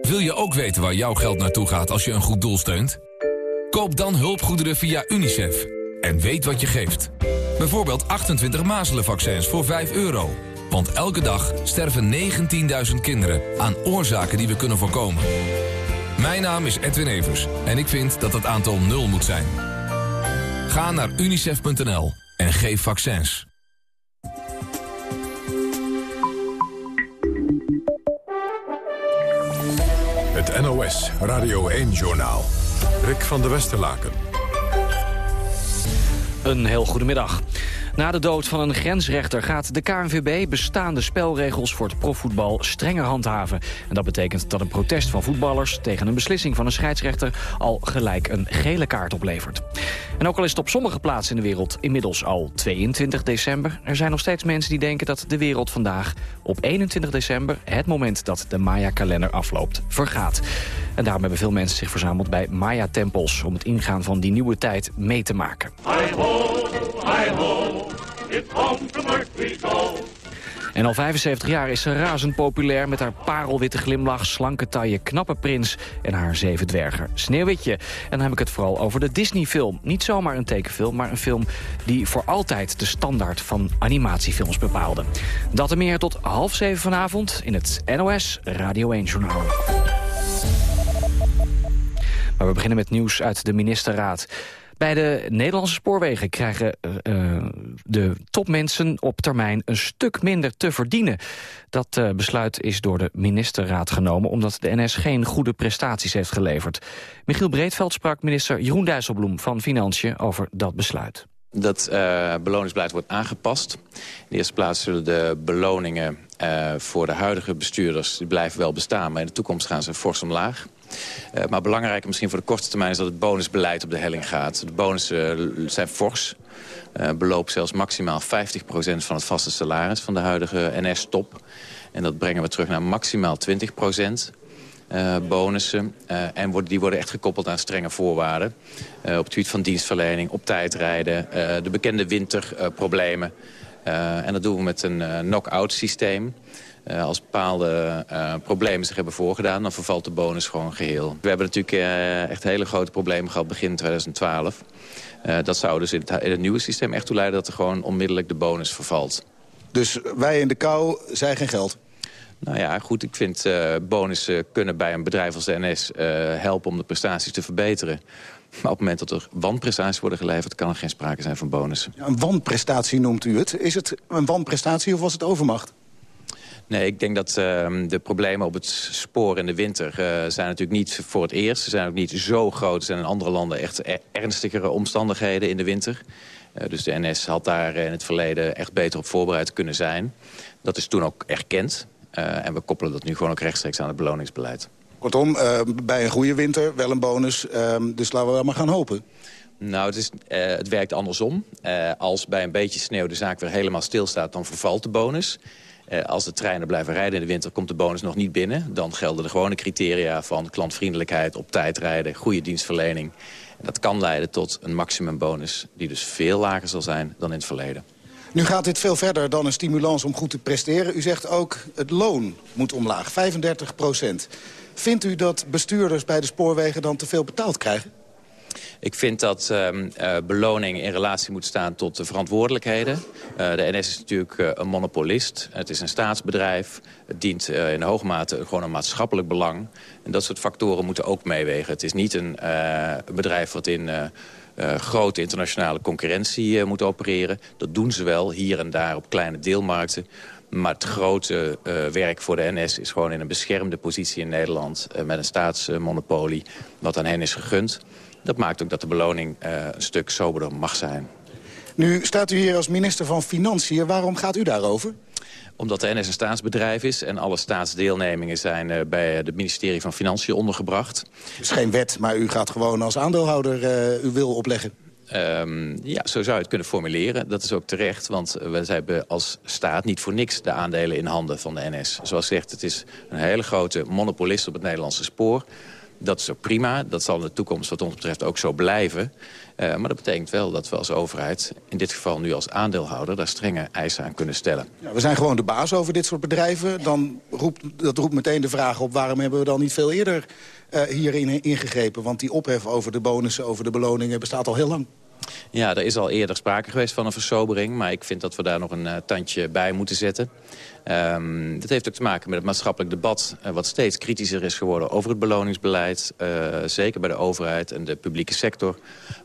Wil je ook weten waar jouw geld naartoe gaat als je een goed doel steunt? Koop dan hulpgoederen via UNICEF. En weet wat je geeft. Bijvoorbeeld 28 mazelenvaccins voor 5 euro. Want elke dag sterven 19.000 kinderen aan oorzaken die we kunnen voorkomen. Mijn naam is Edwin Evers en ik vind dat het aantal nul moet zijn. Ga naar unicef.nl en geef vaccins. Het NOS Radio 1-journaal. Rick van der Westerlaken. Een heel goedemiddag. Na de dood van een grensrechter gaat de KNVB bestaande spelregels voor het profvoetbal strenger handhaven. En dat betekent dat een protest van voetballers tegen een beslissing van een scheidsrechter al gelijk een gele kaart oplevert. En ook al is het op sommige plaatsen in de wereld inmiddels al 22 december, er zijn nog steeds mensen die denken dat de wereld vandaag op 21 december, het moment dat de Maya-kalender afloopt, vergaat. En daarom hebben veel mensen zich verzameld bij Maya-tempels om het ingaan van die nieuwe tijd mee te maken. En al 75 jaar is ze razend populair met haar parelwitte glimlach, slanke taille, knappe prins en haar zeven dwergen. Sneeuwwitje. En dan heb ik het vooral over de Disney-film. Niet zomaar een tekenfilm, maar een film die voor altijd de standaard van animatiefilms bepaalde. Dat en meer tot half zeven vanavond in het NOS Radio 1-journaal. Maar we beginnen met nieuws uit de ministerraad. Bij de Nederlandse spoorwegen krijgen uh, de topmensen op termijn een stuk minder te verdienen. Dat uh, besluit is door de ministerraad genomen omdat de NS geen goede prestaties heeft geleverd. Michiel Breedveld sprak minister Jeroen Dijsselbloem van Financiën over dat besluit. Dat uh, beloningsbeleid wordt aangepast. In de eerste plaats zullen de beloningen voor de huidige bestuurders... blijven wel bestaan, maar in de toekomst gaan ze fors omlaag. Uh, maar belangrijker misschien voor de korte termijn... is dat het bonusbeleid op de helling gaat. De bonussen zijn fors. Uh, belopen zelfs maximaal 50% van het vaste salaris van de huidige NS-top. En dat brengen we terug naar maximaal 20% uh, bonussen. En worden, die worden echt gekoppeld aan strenge voorwaarden. Op het gebied van dienstverlening, op tijd rijden, de bekende winterproblemen. en dat doen we met een knock-out systeem. Uh, als bepaalde uh, problemen zich hebben voorgedaan, dan vervalt de bonus gewoon geheel. We hebben natuurlijk uh, echt hele grote problemen gehad begin 2012. dat zou dus in het, in het, nieuwe systeem echt toe leiden dat er gewoon onmiddellijk de bonus vervalt. Dus wij in de kou zijn geen geld? Nou ja, goed, ik vind bonussen kunnen bij een bedrijf als de NS helpen om de prestaties te verbeteren. Maar op het moment dat er wanprestaties worden geleverd... kan er geen sprake zijn van bonussen. Ja, een wanprestatie noemt u het. Is het een wanprestatie of was het overmacht? Nee, ik denk dat ehm, de problemen op het spoor in de winter eh, zijn natuurlijk niet voor het eerst. Ze zijn ook niet zo groot. Er zijn in andere landen echt er- ernstigere omstandigheden in de winter. Eh, dus de NS had daar in het verleden echt beter op voorbereid kunnen zijn. Dat is toen ook erkend. Eh, en we koppelen dat nu gewoon ook rechtstreeks aan het beloningsbeleid. Kortom, bij een goede winter wel een bonus. ehm, dus laten we wel maar gaan hopen. Nou, het, is, het werkt andersom. Als bij een beetje sneeuw de zaak weer helemaal stilstaat, dan vervalt de bonus. Eh, als de treinen blijven rijden in de winter, komt de bonus nog niet binnen. Dan gelden de gewone criteria van klantvriendelijkheid, op tijd rijden, goede dienstverlening. En dat kan leiden tot een maximumbonus die dus veel lager zal zijn dan in het verleden. Nu gaat dit veel verder dan een stimulans om goed te presteren. U zegt ook het loon moet omlaag, 35 procent. Vindt u dat bestuurders bij de spoorwegen dan te veel betaald krijgen? Ik vind dat ehm, eh, beloning in relatie moet staan tot de verantwoordelijkheden. Eh, de NS is natuurlijk eh, een monopolist. Het is een staatsbedrijf. Het dient in hoge mate gewoon een maatschappelijk belang. En dat soort factoren moeten ook meewegen. Het is niet een, bedrijf wat in... grote internationale concurrentie moet opereren. Dat doen ze wel hier en daar op kleine deelmarkten. Maar het grote werk voor de NS is gewoon in een beschermde positie in Nederland... met een staatsmonopolie, wat aan hen is gegund. Dat maakt ook dat de beloning eh, een stuk soberder mag zijn. Nu staat u hier als minister van Financiën. Waarom gaat u daarover? Omdat de NS een staatsbedrijf is en alle staatsdeelnemingen zijn eh, bij het ministerie van Financiën ondergebracht. Het is geen wet, maar u gaat gewoon als aandeelhouder eh, uw wil opleggen. Ehm, ja, zo zou je het kunnen formuleren. Dat is ook terecht, want we hebben als staat niet voor niks de aandelen in handen van de NS. Zoals gezegd, het is een hele grote monopolist op het Nederlandse spoor. Dat is ook prima. Dat zal in de toekomst wat ons betreft ook zo blijven. Eh, maar dat betekent wel dat we als overheid, in dit geval nu als aandeelhouder... daar strenge eisen aan kunnen stellen. Ja, we zijn gewoon de baas over dit soort bedrijven. Dan roept, dat roept meteen de vraag op... waarom hebben we dan niet veel eerder eh, hierin ingegrepen? Want die ophef over de bonussen, over de beloningen... bestaat al heel lang. Ja, er is al eerder sprake geweest van een versobering... maar ik vind dat we daar nog een eh, tandje bij moeten zetten. Ehm, dat heeft ook te maken met het maatschappelijk debat... eh, wat steeds kritischer is geworden over het beloningsbeleid. eh, zeker bij de overheid en de publieke sector.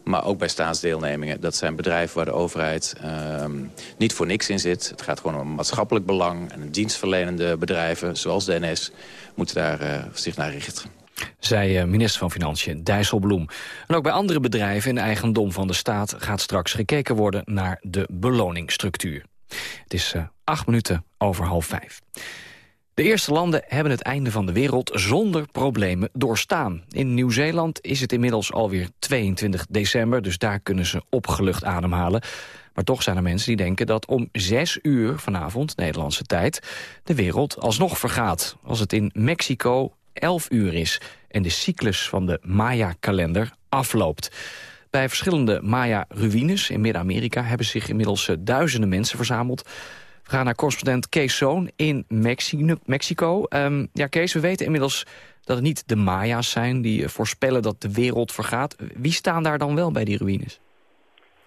Maar ook bij staatsdeelnemingen. Dat zijn bedrijven waar de overheid ehm, niet voor niks in zit. Het gaat gewoon om maatschappelijk belang. En dienstverlenende bedrijven, zoals de NS, moeten daar zich naar richten. Zei eh, minister van Financiën Dijsselbloem. En ook bij andere bedrijven in eigendom van de staat... gaat straks gekeken worden naar de beloningsstructuur. Het is eh, acht minuten over half vijf. De eerste landen hebben het einde van de wereld zonder problemen doorstaan. In Nieuw-Zeeland is het inmiddels alweer 22 december... dus daar kunnen ze opgelucht ademhalen. Maar toch zijn er mensen die denken dat om zes uur vanavond, Nederlandse tijd... de wereld alsnog vergaat, als het in Mexico 11 uur is... en de cyclus van de Maya-kalender afloopt. Bij verschillende Maya-ruïnes in Midden-Amerika... hebben zich inmiddels eh, duizenden mensen verzameld. We gaan naar correspondent Kees Zoon in Mexi Mexico. Ehm, ja, Kees, we weten inmiddels dat het niet de Maya's zijn... die eh, voorspellen dat de wereld vergaat. Wie staan daar dan wel bij die ruïnes?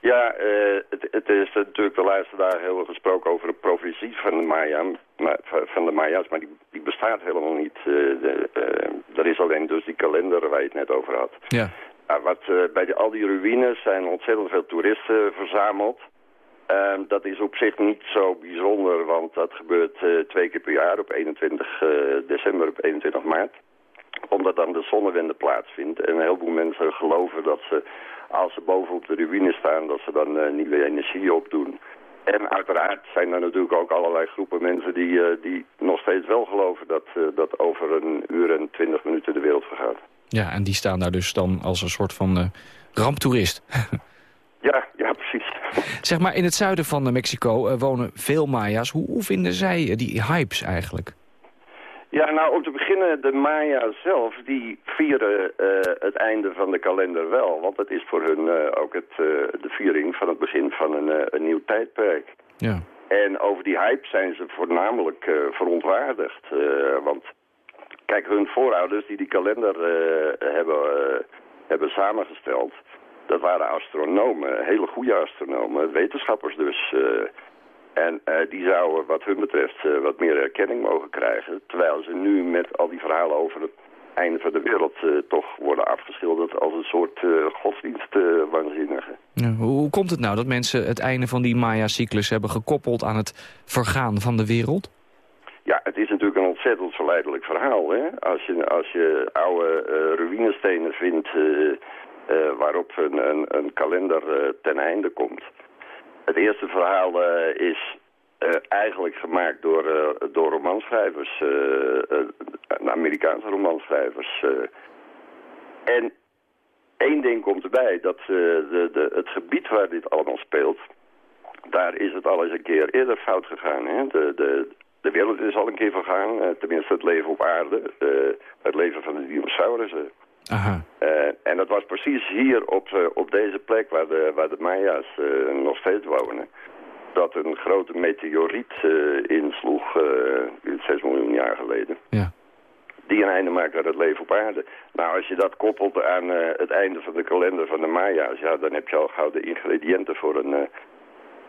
Ja, eh, het, het is natuurlijk de laatste dagen heel veel gesproken over de profetie van de, Maya, maar, van de Maya's, maar die, die bestaat helemaal niet. Eh, de, eh, er is alleen dus die kalender waar je het net over had. Ja. Ja, wat, bij de, al die ruïnes zijn ontzettend veel toeristen verzameld. Ehm, dat is op zich niet zo bijzonder, want dat gebeurt twee keer per jaar op 21 eh, december op 21 maart. Omdat dan de zonnewende plaatsvindt. En een heleboel mensen geloven dat ze, als ze boven op de ruïne staan, dat ze dan eh, nieuwe energie opdoen. En uiteraard zijn er natuurlijk ook allerlei groepen mensen die, eh, die nog steeds wel geloven dat, eh, dat over een uur en twintig minuten de wereld vergaat. Ja, en die staan daar dus dan als een soort van eh, ramptoerist. Ja, ja, precies. zeg maar, in het zuiden van Mexico wonen veel Maya's. Hoe, hoe vinden zij die hypes eigenlijk? Ja, nou om te beginnen, de Maya zelf, die vieren eh, het einde van de kalender wel. Want het is voor hun eh, ook het, eh, de viering van het begin van een, een nieuw tijdperk. Ja. En over die hype zijn ze voornamelijk verontwaardigd. want kijk, hun voorouders die die kalender hebben, hebben samengesteld... dat waren astronomen, hele goede astronomen, wetenschappers dus... en eh, die zouden wat hun betreft eh, wat meer erkenning mogen krijgen. Terwijl ze nu met al die verhalen over het einde van de wereld eh, toch worden afgeschilderd als een soort godsdienstwaanzinnige. Ja, hoe, komt het nou dat mensen het einde van die Maya-cyclus hebben gekoppeld aan het vergaan van de wereld? Ja, het is natuurlijk een ontzettend verleidelijk verhaal. Hè? Als, je, als je oude ruïnestenen vindt waarop een, een, een kalender ten einde komt. Het eerste verhaal eh, is eh, eigenlijk gemaakt door, eh, door romanschrijvers, Amerikaanse romanschrijvers. En één ding komt erbij, dat de, de, het gebied waar dit allemaal speelt, daar is het al eens een keer eerder fout gegaan. Hè? De, de, de wereld is al een keer vergaan, tenminste het leven op aarde, het leven van de dinosaurussen. Aha. En dat was precies hier op, eh, op deze plek waar de, waar de Maya's eh, nog steeds wonen. Dat een grote meteoriet eh, insloeg, uh, 6 miljoen jaar geleden. Ja. Die een einde maakt aan het leven op aarde. Nou, als je dat koppelt aan het einde van de kalender van de Maya's... Ja, dan heb je al gauw de ingrediënten voor een,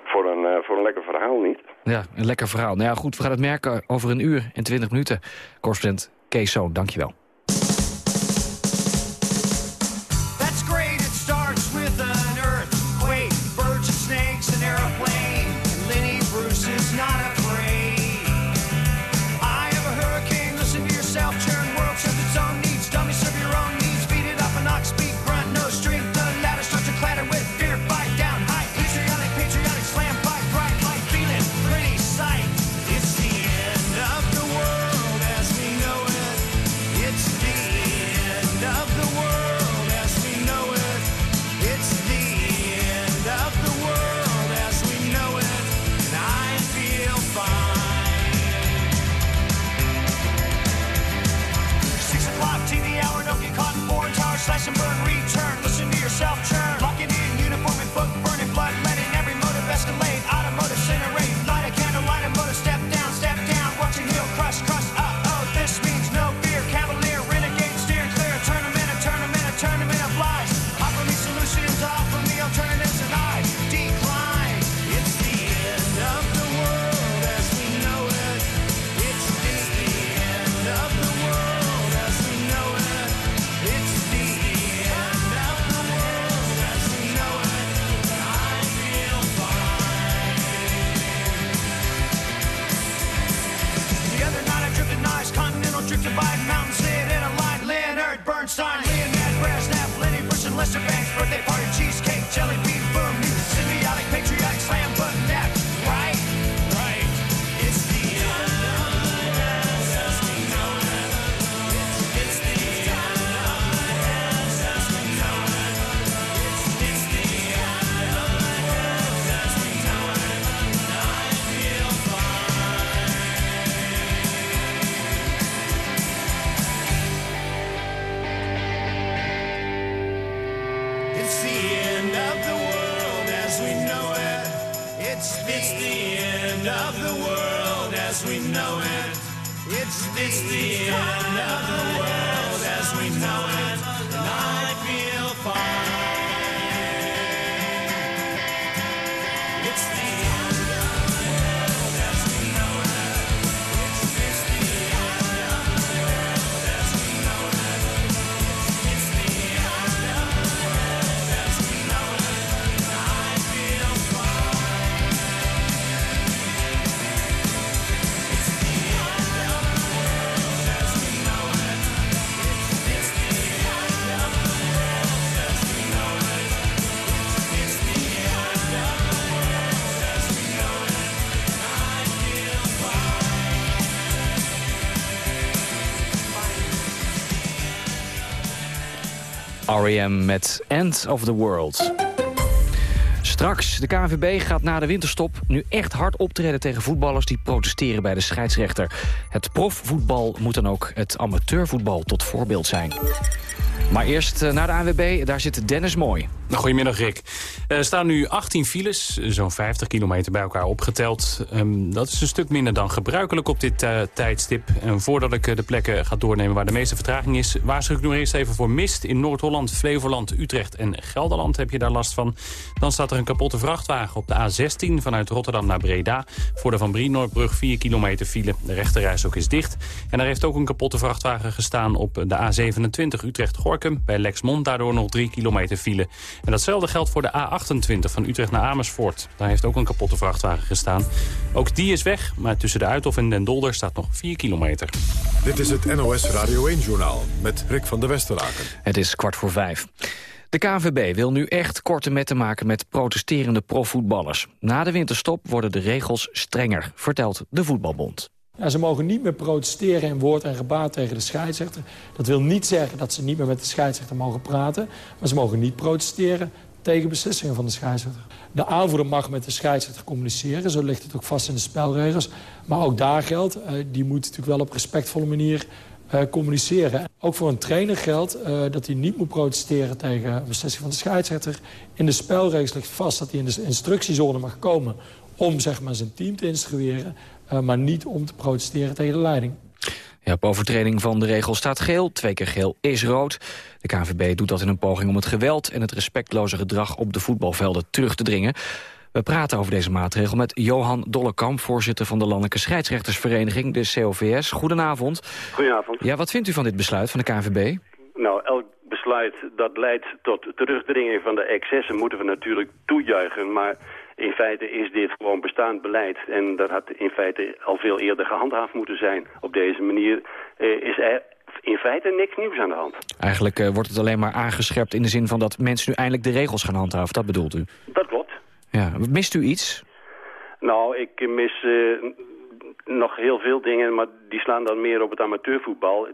voor een, voor een lekker verhaal, niet? Ja, een lekker verhaal. Nou ja, goed, we gaan het merken over een uur en 20 minuten. Correspondent Kees Zoon, dankjewel. Masturbate. The, it's the end R.E.M. met End of the World. Straks, de KNVB gaat na de winterstop nu echt hard optreden tegen voetballers die protesteren bij de scheidsrechter. Het profvoetbal moet dan ook het amateurvoetbal tot voorbeeld zijn. Maar eerst eh, naar de ANWB, daar zit Dennis Mooi. Goedemiddag Rick. Er staan nu 18 files, zo'n 50 kilometer bij elkaar opgeteld. Ehm, dat is een stuk minder dan gebruikelijk op dit eh, tijdstip. En voordat ik eh, de plekken ga doornemen waar de meeste vertraging is... waarschuw ik nog eerst even voor mist in Noord-Holland, Flevoland, Utrecht en Gelderland. Heb je daar last van? Dan staat er een kapotte vrachtwagen op de A16 vanuit Rotterdam naar Breda. Voor de Van Brienoordbrug 4 kilometer file. De rechterreis ook is dicht. En er heeft ook een kapotte vrachtwagen gestaan op de A27 Utrecht-Gorkum. Bij Lexmond daardoor nog 3 kilometer file. En datzelfde geldt voor de A28 van Utrecht naar Amersfoort. Daar heeft ook een kapotte vrachtwagen gestaan. Ook die is weg, maar tussen de Uithof en Den Dolder staat nog 4 kilometer. Dit is het NOS Radio 1-journaal met Rick van der Westeraken. Het is kwart voor vijf. De KNVB wil nu echt korte metten maken met protesterende profvoetballers. Na de winterstop worden de regels strenger, vertelt de Voetbalbond. Ja, ze mogen niet meer protesteren in woord en gebaar tegen de scheidsrechter. Dat wil niet zeggen dat ze niet meer met de scheidsrechter mogen praten. Maar ze mogen niet protesteren tegen beslissingen van de scheidsrechter. De aanvoerder mag met de scheidsrechter communiceren. Zo ligt het ook vast in de spelregels. Maar ook daar geldt, eh, die moet natuurlijk wel op respectvolle manier eh, communiceren. Ook voor een trainer geldt eh, dat hij niet moet protesteren tegen een beslissing van de scheidsrechter. In de spelregels ligt vast dat hij in de instructiezone mag komen om zeg maar, zijn team te instrueren. maar niet om te protesteren tegen de leiding. Ja, op overtreding van de regel staat geel. Twee keer geel is rood. De KNVB doet dat in een poging om het geweld en het respectloze gedrag op de voetbalvelden terug te dringen. We praten over deze maatregel met Johan Dollekamp, voorzitter van de Landelijke Scheidsrechtersvereniging, de COVS. Goedenavond. Goedenavond. Ja, wat vindt u van dit besluit van de KNVB? Nou, elk besluit dat leidt tot terugdringen van de excessen moeten we natuurlijk toejuichen. Maar in feite is dit gewoon bestaand beleid. En dat had in feite al veel eerder gehandhaafd moeten zijn. Op deze manier eh, is er in feite niks nieuws aan de hand. Eigenlijk eh, wordt het alleen maar aangescherpt in de zin van dat mensen nu eindelijk de regels gaan handhaven. Dat bedoelt u? Dat klopt. Ja, mist u iets? Nou, ik mis eh, nog heel veel dingen, maar die slaan dan meer op het amateurvoetbal.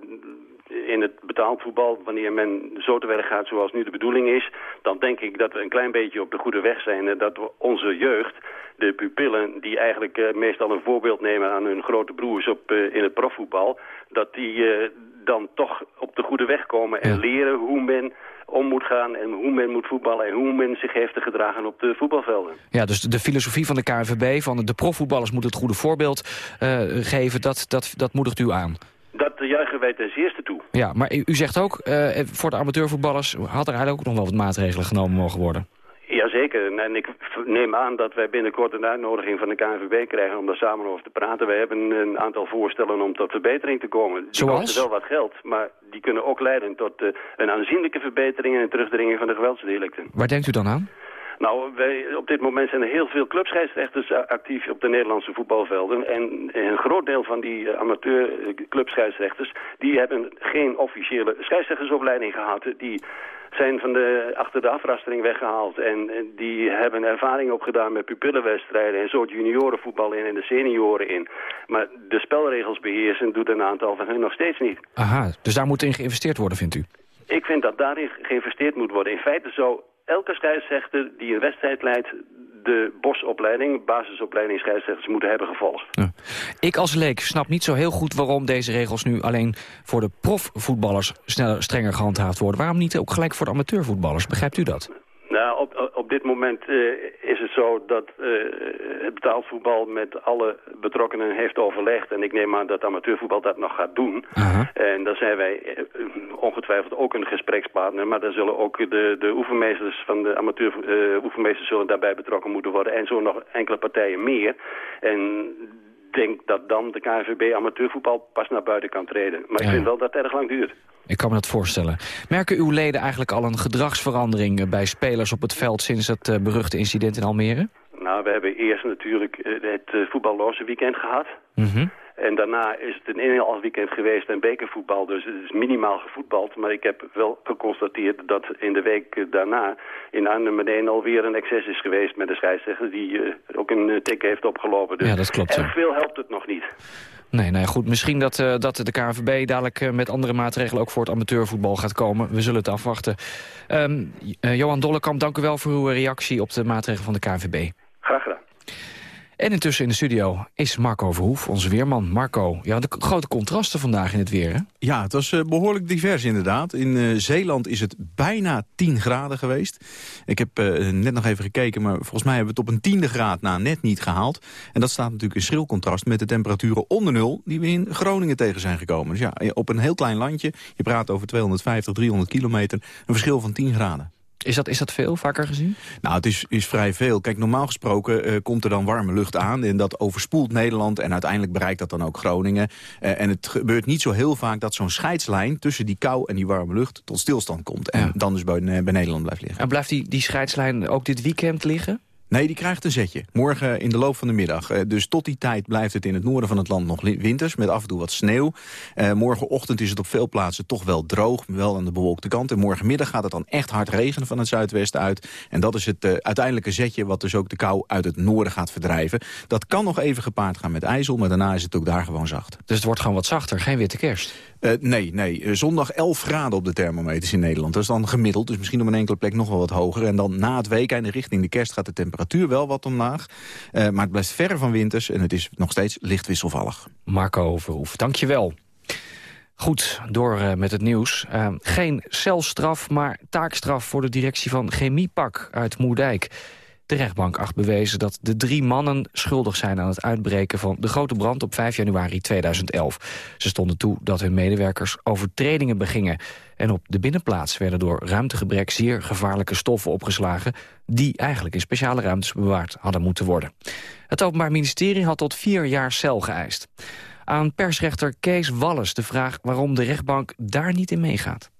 In het betaald voetbal, wanneer men zo te werk gaat zoals nu de bedoeling is... dan denk ik dat we een klein beetje op de goede weg zijn. En dat we onze jeugd, de pupillen, die eigenlijk eh, meestal een voorbeeld nemen aan hun grote broers op, eh, in het profvoetbal... dat die eh, dan toch op de goede weg komen en leren hoe men om moet gaan... en hoe men moet voetballen en hoe men zich heeft te gedragen op de voetbalvelden. Ja, dus de filosofie van de KNVB, van de profvoetballers moeten het goede voorbeeld geven, dat, dat, dat moedigt u aan. Dat juichen wij ten zeerste toe. Ja, maar u, u zegt ook, eh, voor de amateurvoetballers had er eigenlijk ook nog wel wat maatregelen genomen mogen worden. Jazeker, en ik neem aan dat wij binnenkort een uitnodiging van de KNVB krijgen om daar samen over te praten. We hebben een aantal voorstellen om tot verbetering te komen. Die Zoals? kosten wel wat geld, maar die kunnen ook leiden tot eh, een aanzienlijke verbetering en terugdringing van de geweldsdelicten. Waar denkt u dan aan? Nou, wij, op dit moment zijn er heel veel clubscheidsrechters a- actief op de Nederlandse voetbalvelden. En een groot deel van die eh, amateur eh, clubscheidsrechters, die hebben geen officiële scheidsrechtersopleiding gehad. Die zijn van de, achter de afrastering weggehaald. En eh, die hebben ervaring opgedaan met pupillenwedstrijden en soort juniorenvoetbal in en de senioren in. Maar de spelregels beheersen doet een aantal van hen nog steeds niet. Aha, dus daar moet in geïnvesteerd worden, vindt u? Ik vind dat daarin geïnvesteerd moet worden. In feite zou elke scheidsrechter die een wedstrijd leidt... de bosopleiding, basisopleiding scheidsrechters moeten hebben gevolgd. Ik als leek snap niet zo heel goed waarom deze regels nu alleen voor de profvoetballers sneller, strenger gehandhaafd worden. Waarom niet ook gelijk voor de amateurvoetballers? Begrijpt u dat? Op, op dit moment eh, is het zo dat eh, het betaald voetbal met alle betrokkenen heeft overlegd. En ik neem aan dat amateurvoetbal dat nog gaat doen. En daar zijn wij eh, ongetwijfeld ook een gesprekspartner. Maar daar zullen ook de, de oefenmeesters van de amateur oefenmeesters zullen daarbij betrokken moeten worden. En zo nog enkele partijen meer. En denk dat dan de KNVB amateurvoetbal pas naar buiten kan treden. Maar ik vind wel dat het erg lang duurt. Ik kan me dat voorstellen. Merken uw leden eigenlijk al een gedragsverandering eh, bij spelers op het veld sinds het eh, beruchte incident in Almere? Nou, we hebben eerst natuurlijk eh, het voetballoze weekend gehad. Mhm. En daarna is het een inhaalweekend weekend geweest en bekervoetbal. Dus het is minimaal gevoetbald. Maar ik heb wel geconstateerd dat in de week daarna in Arnhem meteen alweer een excess is geweest met de scheidsrechter. Die eh, ook een eh, tik heeft opgelopen. Dus Ja, dat klopt, erg veel helpt het nog niet. Nee, nee, goed. Misschien dat, eh, dat de KNVB dadelijk met andere maatregelen ook voor het amateurvoetbal gaat komen. We zullen het afwachten. Ehm, eh, Johan Dollekamp, dank u wel voor uw reactie op de maatregelen van de KNVB. Graag gedaan. En intussen in de studio is Marco Verhoef, onze weerman. Marco, ja, de grote contrasten vandaag in het weer, hè? Ja, het was eh, behoorlijk divers inderdaad. In eh, Zeeland is het bijna 10 graden geweest. Ik heb eh, net nog even gekeken, maar volgens mij hebben we het op een tiende graad na net niet gehaald. En dat staat natuurlijk in schril contrast met de temperaturen onder nul... die we in Groningen tegen zijn gekomen. Dus ja, op een heel klein landje, je praat over 250, 300 kilometer... een verschil van 10 graden. Is dat, is dat veel, vaker gezien? Nou, het is, is vrij veel. Kijk, normaal gesproken eh, komt er dan warme lucht aan... en dat overspoelt Nederland en uiteindelijk bereikt dat dan ook Groningen. Eh, en het gebeurt niet zo heel vaak dat zo'n scheidslijn... tussen die kou en die warme lucht tot stilstand komt. En dan dus bij, eh, bij Nederland blijft liggen. En blijft die, die scheidslijn ook dit weekend liggen? Nee, die krijgt een zetje. Morgen in de loop van de middag. Eh, dus tot die tijd blijft het in het noorden van het land nog winters... met af en toe wat sneeuw. Eh, morgenochtend is het op veel plaatsen toch wel droog... wel aan de bewolkte kant. En morgenmiddag gaat het dan echt hard regenen van het zuidwesten uit. En dat is het eh, uiteindelijke zetje... wat dus ook de kou uit het noorden gaat verdrijven. Dat kan nog even gepaard gaan met ijzel... maar daarna is het ook daar gewoon zacht. Dus het wordt gewoon wat zachter, geen witte kerst? Eh, nee, nee. Eh, zondag 11 graden op de thermometers in Nederland. Dat is dan gemiddeld, dus misschien op een enkele plek nog wel wat hoger. En dan na het weekende richting de kerst gaat de temperatuur wel wat omlaag. Eh, maar het blijft ver van winters en het is nog steeds licht wisselvallig. Marco Verhoef, dank je wel. Goed, door met het nieuws. Geen celstraf, maar taakstraf voor de directie van Chemiepak uit Moerdijk. De rechtbank acht bewezen dat de drie mannen schuldig zijn aan het uitbreken van de grote brand op 5 januari 2011. Ze stonden toe dat hun medewerkers overtredingen begingen. En op de binnenplaats werden door ruimtegebrek zeer gevaarlijke stoffen opgeslagen... die eigenlijk in speciale ruimtes bewaard hadden moeten worden. Het Openbaar Ministerie had tot vier jaar cel geëist. Aan persrechter Kees Wallis de vraag waarom de rechtbank daar niet in meegaat.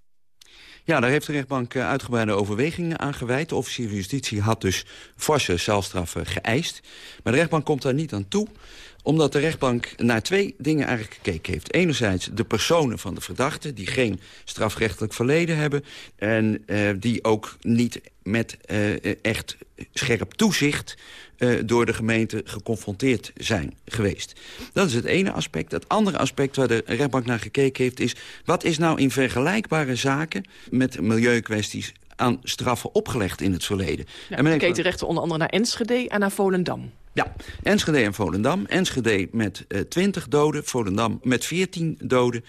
Ja, daar heeft de rechtbank eh, uitgebreide overwegingen aan gewijd. De officier van justitie had dus forse celstraffen geëist. Maar de rechtbank komt daar niet aan toe omdat de rechtbank naar twee dingen eigenlijk gekeken heeft. Enerzijds de personen van de verdachten... die geen strafrechtelijk verleden hebben... en uh, die ook niet met uh, echt scherp toezicht... Uh, door de gemeente geconfronteerd zijn geweest. Dat is het ene aspect. Het andere aspect waar de rechtbank naar gekeken heeft... is wat is nou in vergelijkbare zaken met milieukwesties aan straffen opgelegd in het verleden. Ja, en men keek de rechter onder andere naar Enschede en naar Volendam. Ja, Enschede en Volendam. Enschede met uh, 20 doden, Volendam met 14 doden.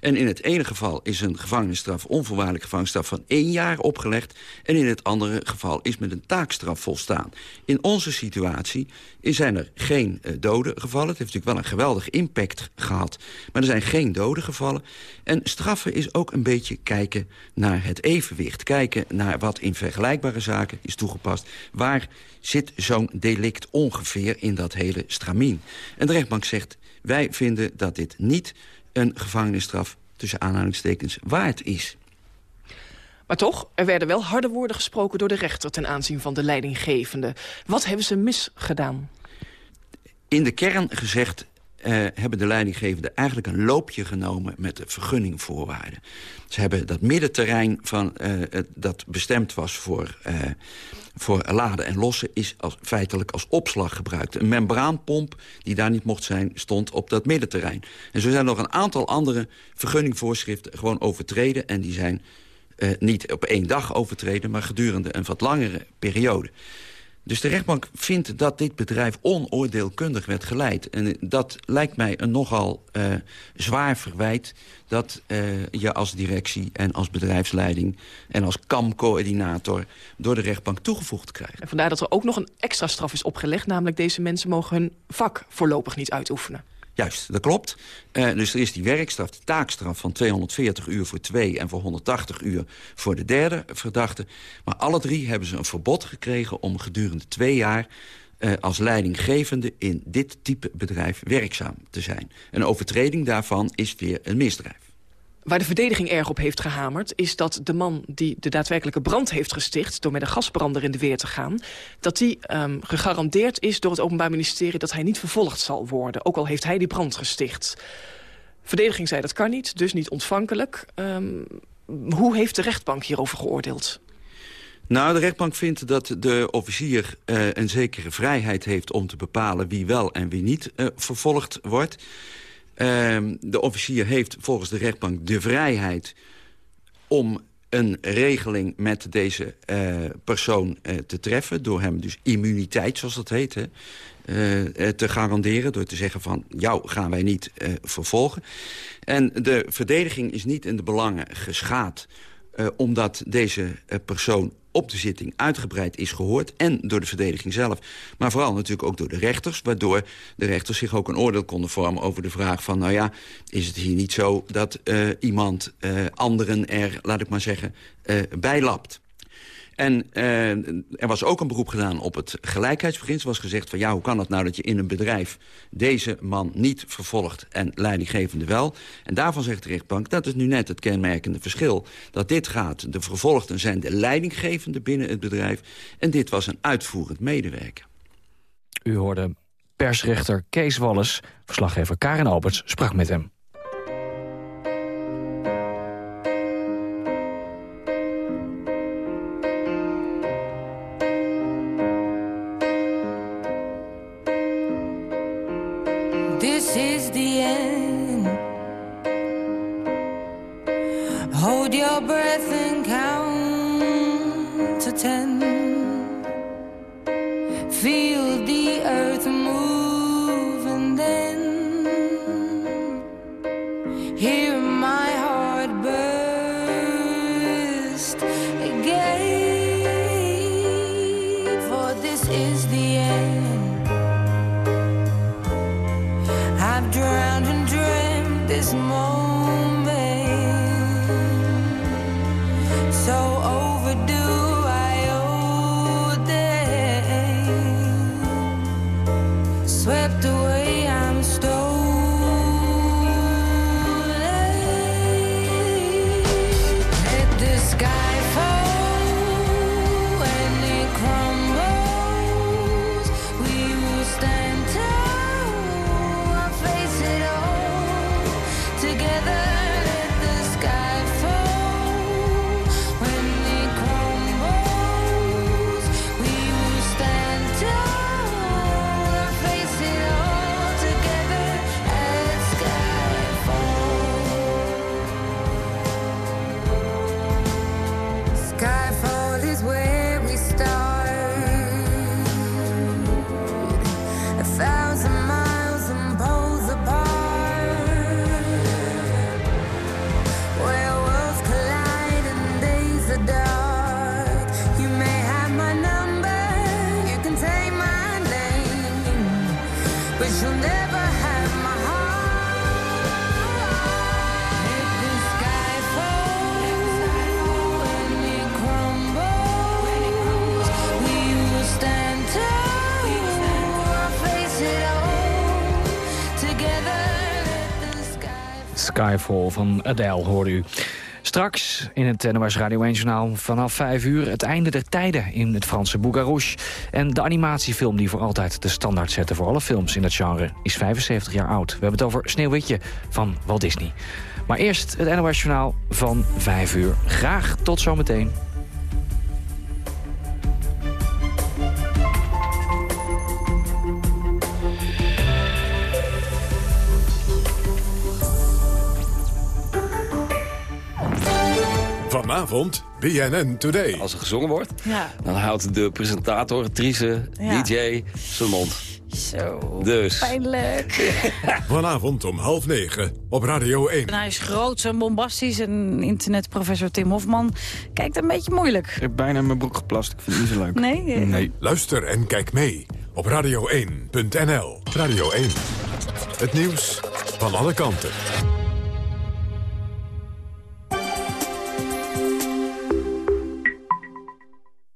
En in het ene geval is een gevangenisstraf, onvoorwaardelijke gevangenisstraf van één jaar opgelegd. En in het andere geval is met een taakstraf volstaan. In onze situatie zijn er geen uh, doden gevallen. Het heeft natuurlijk wel een geweldig impact gehad. Maar er zijn geen doden gevallen. En straffen is ook een beetje kijken naar het evenwicht. Kijken naar wat in vergelijkbare zaken is toegepast. Waar zit zo'n delict ongeveer in dat hele stramien? En de rechtbank zegt, wij vinden dat dit niet een gevangenisstraf tussen aanhalingstekens waard is. Maar toch, er werden wel harde woorden gesproken door de rechter... ten aanzien van de leidinggevende. Wat hebben ze misgedaan? In de kern gezegd uh, hebben de leidinggevenden eigenlijk een loopje genomen... met de vergunningvoorwaarden. Ze hebben dat middenterrein van, uh, dat bestemd was voor, uh, voor laden en lossen... is als, feitelijk als opslag gebruikt. Een membraanpomp die daar niet mocht zijn, stond op dat middenterrein. En zo zijn nog een aantal andere vergunningvoorschriften gewoon overtreden... en die zijn uh, niet op één dag overtreden... maar gedurende een wat langere periode. Dus de rechtbank vindt dat dit bedrijf onoordeelkundig werd geleid. En dat lijkt mij een nogal uh, zwaar verwijt... dat uh, je als directie en als bedrijfsleiding en als KAM-coördinator... door de rechtbank toegevoegd krijgt. En vandaar dat er ook nog een extra straf is opgelegd... namelijk deze mensen mogen hun vak voorlopig niet uitoefenen. Juist, dat klopt. Uh, dus er is die werkstraf, de taakstraf van 240 uur voor twee... en voor 180 uur voor de derde verdachte. Maar alle drie hebben ze een verbod gekregen om gedurende twee jaar... Uh, als leidinggevende in dit type bedrijf werkzaam te zijn. Een overtreding daarvan is weer een misdrijf. Waar de verdediging erg op heeft gehamerd... is dat de man die de daadwerkelijke brand heeft gesticht... door met een gasbrander in de weer te gaan... dat die um, gegarandeerd is door het Openbaar Ministerie... dat hij niet vervolgd zal worden, ook al heeft hij die brand gesticht. Verdediging zei dat kan niet, dus niet ontvankelijk. Um, hoe heeft de rechtbank hierover geoordeeld? Nou, de rechtbank vindt dat de officier uh, een zekere vrijheid heeft... om te bepalen wie wel en wie niet uh, vervolgd wordt... Uh, de officier heeft volgens de rechtbank de vrijheid om een regeling met deze uh, persoon uh, te treffen... door hem dus immuniteit, zoals dat heet, uh, te garanderen... door te zeggen van, jou gaan wij niet vervolgen. En de verdediging is niet in de belangen geschaad... omdat deze persoon op de zitting uitgebreid is gehoord. En door de verdediging zelf. Maar vooral natuurlijk ook door de rechters. Waardoor de rechters zich ook een oordeel konden vormen over de vraag van... nou ja, is het hier niet zo dat uh, iemand uh, anderen er, laat ik maar zeggen, uh, bijlapt. En eh, er was ook een beroep gedaan op het gelijkheidsbeginsel. Was gezegd van ja, hoe kan het nou dat je in een bedrijf... deze man niet vervolgt en leidinggevende wel? En daarvan zegt de rechtbank, dat is nu net het kenmerkende verschil. Dat dit gaat, de vervolgden zijn de leidinggevende binnen het bedrijf... en dit was een uitvoerend medewerker. U hoorde persrechter Kees Wallis. Verslaggever Karin Alberts sprak met hem. This moment. Skyfall van Adele hoorde u. Straks in het NOS Radio 1 Journaal vanaf 5 uur... het einde der tijden in het Franse Bougarouche. En de animatiefilm die voor altijd de standaard zette... voor alle films in dat genre, is 75 jaar oud. We hebben het over Sneeuwwitje van Walt Disney. Maar eerst het NOS Journaal van 5 uur. Graag tot zometeen. Vanavond BNN Today. Als er gezongen wordt, Ja. dan houdt de presentator, Trice, Ja. DJ zijn mond. Zo. Dus. Pijnlijk. Vanavond om half negen op Radio 1. En hij is groot en bombastisch en internetprofessor Tim Hofman kijkt een beetje moeilijk. Ik heb bijna mijn broek geplast. Ik vind het niet zo leuk. Nee? Nee. Luister en kijk mee op radio1.nl. Radio 1. Het nieuws van alle kanten.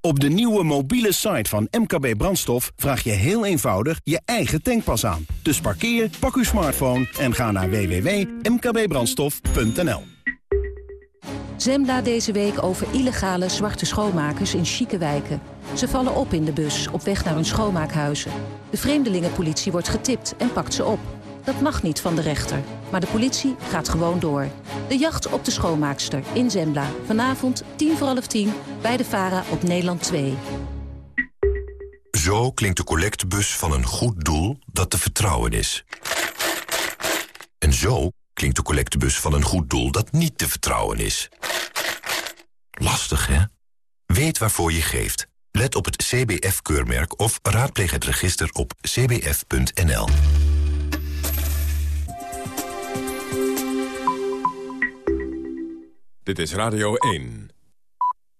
Op de nieuwe mobiele site van MKB Brandstof vraag je heel eenvoudig je eigen tankpas aan. Dus parkeer, pak uw smartphone en ga naar www.mkbbrandstof.nl. Zembla deze week over illegale zwarte schoonmakers in chique wijken. Ze vallen op in de bus op weg naar hun schoonmaakhuizen. De vreemdelingenpolitie wordt getipt en pakt ze op. Dat mag niet van de rechter, maar de politie gaat gewoon door. De jacht op de schoonmaakster in Zembla. Vanavond tien voor half tien bij de VARA op Nederland 2. Zo klinkt de collectebus van een goed doel dat te vertrouwen is. En zo klinkt de collectebus van een goed doel dat niet te vertrouwen is. Lastig, hè? Weet waarvoor je geeft. Let op het CBF-keurmerk of raadpleeg het register op cbf.nl. Dit is Radio 1.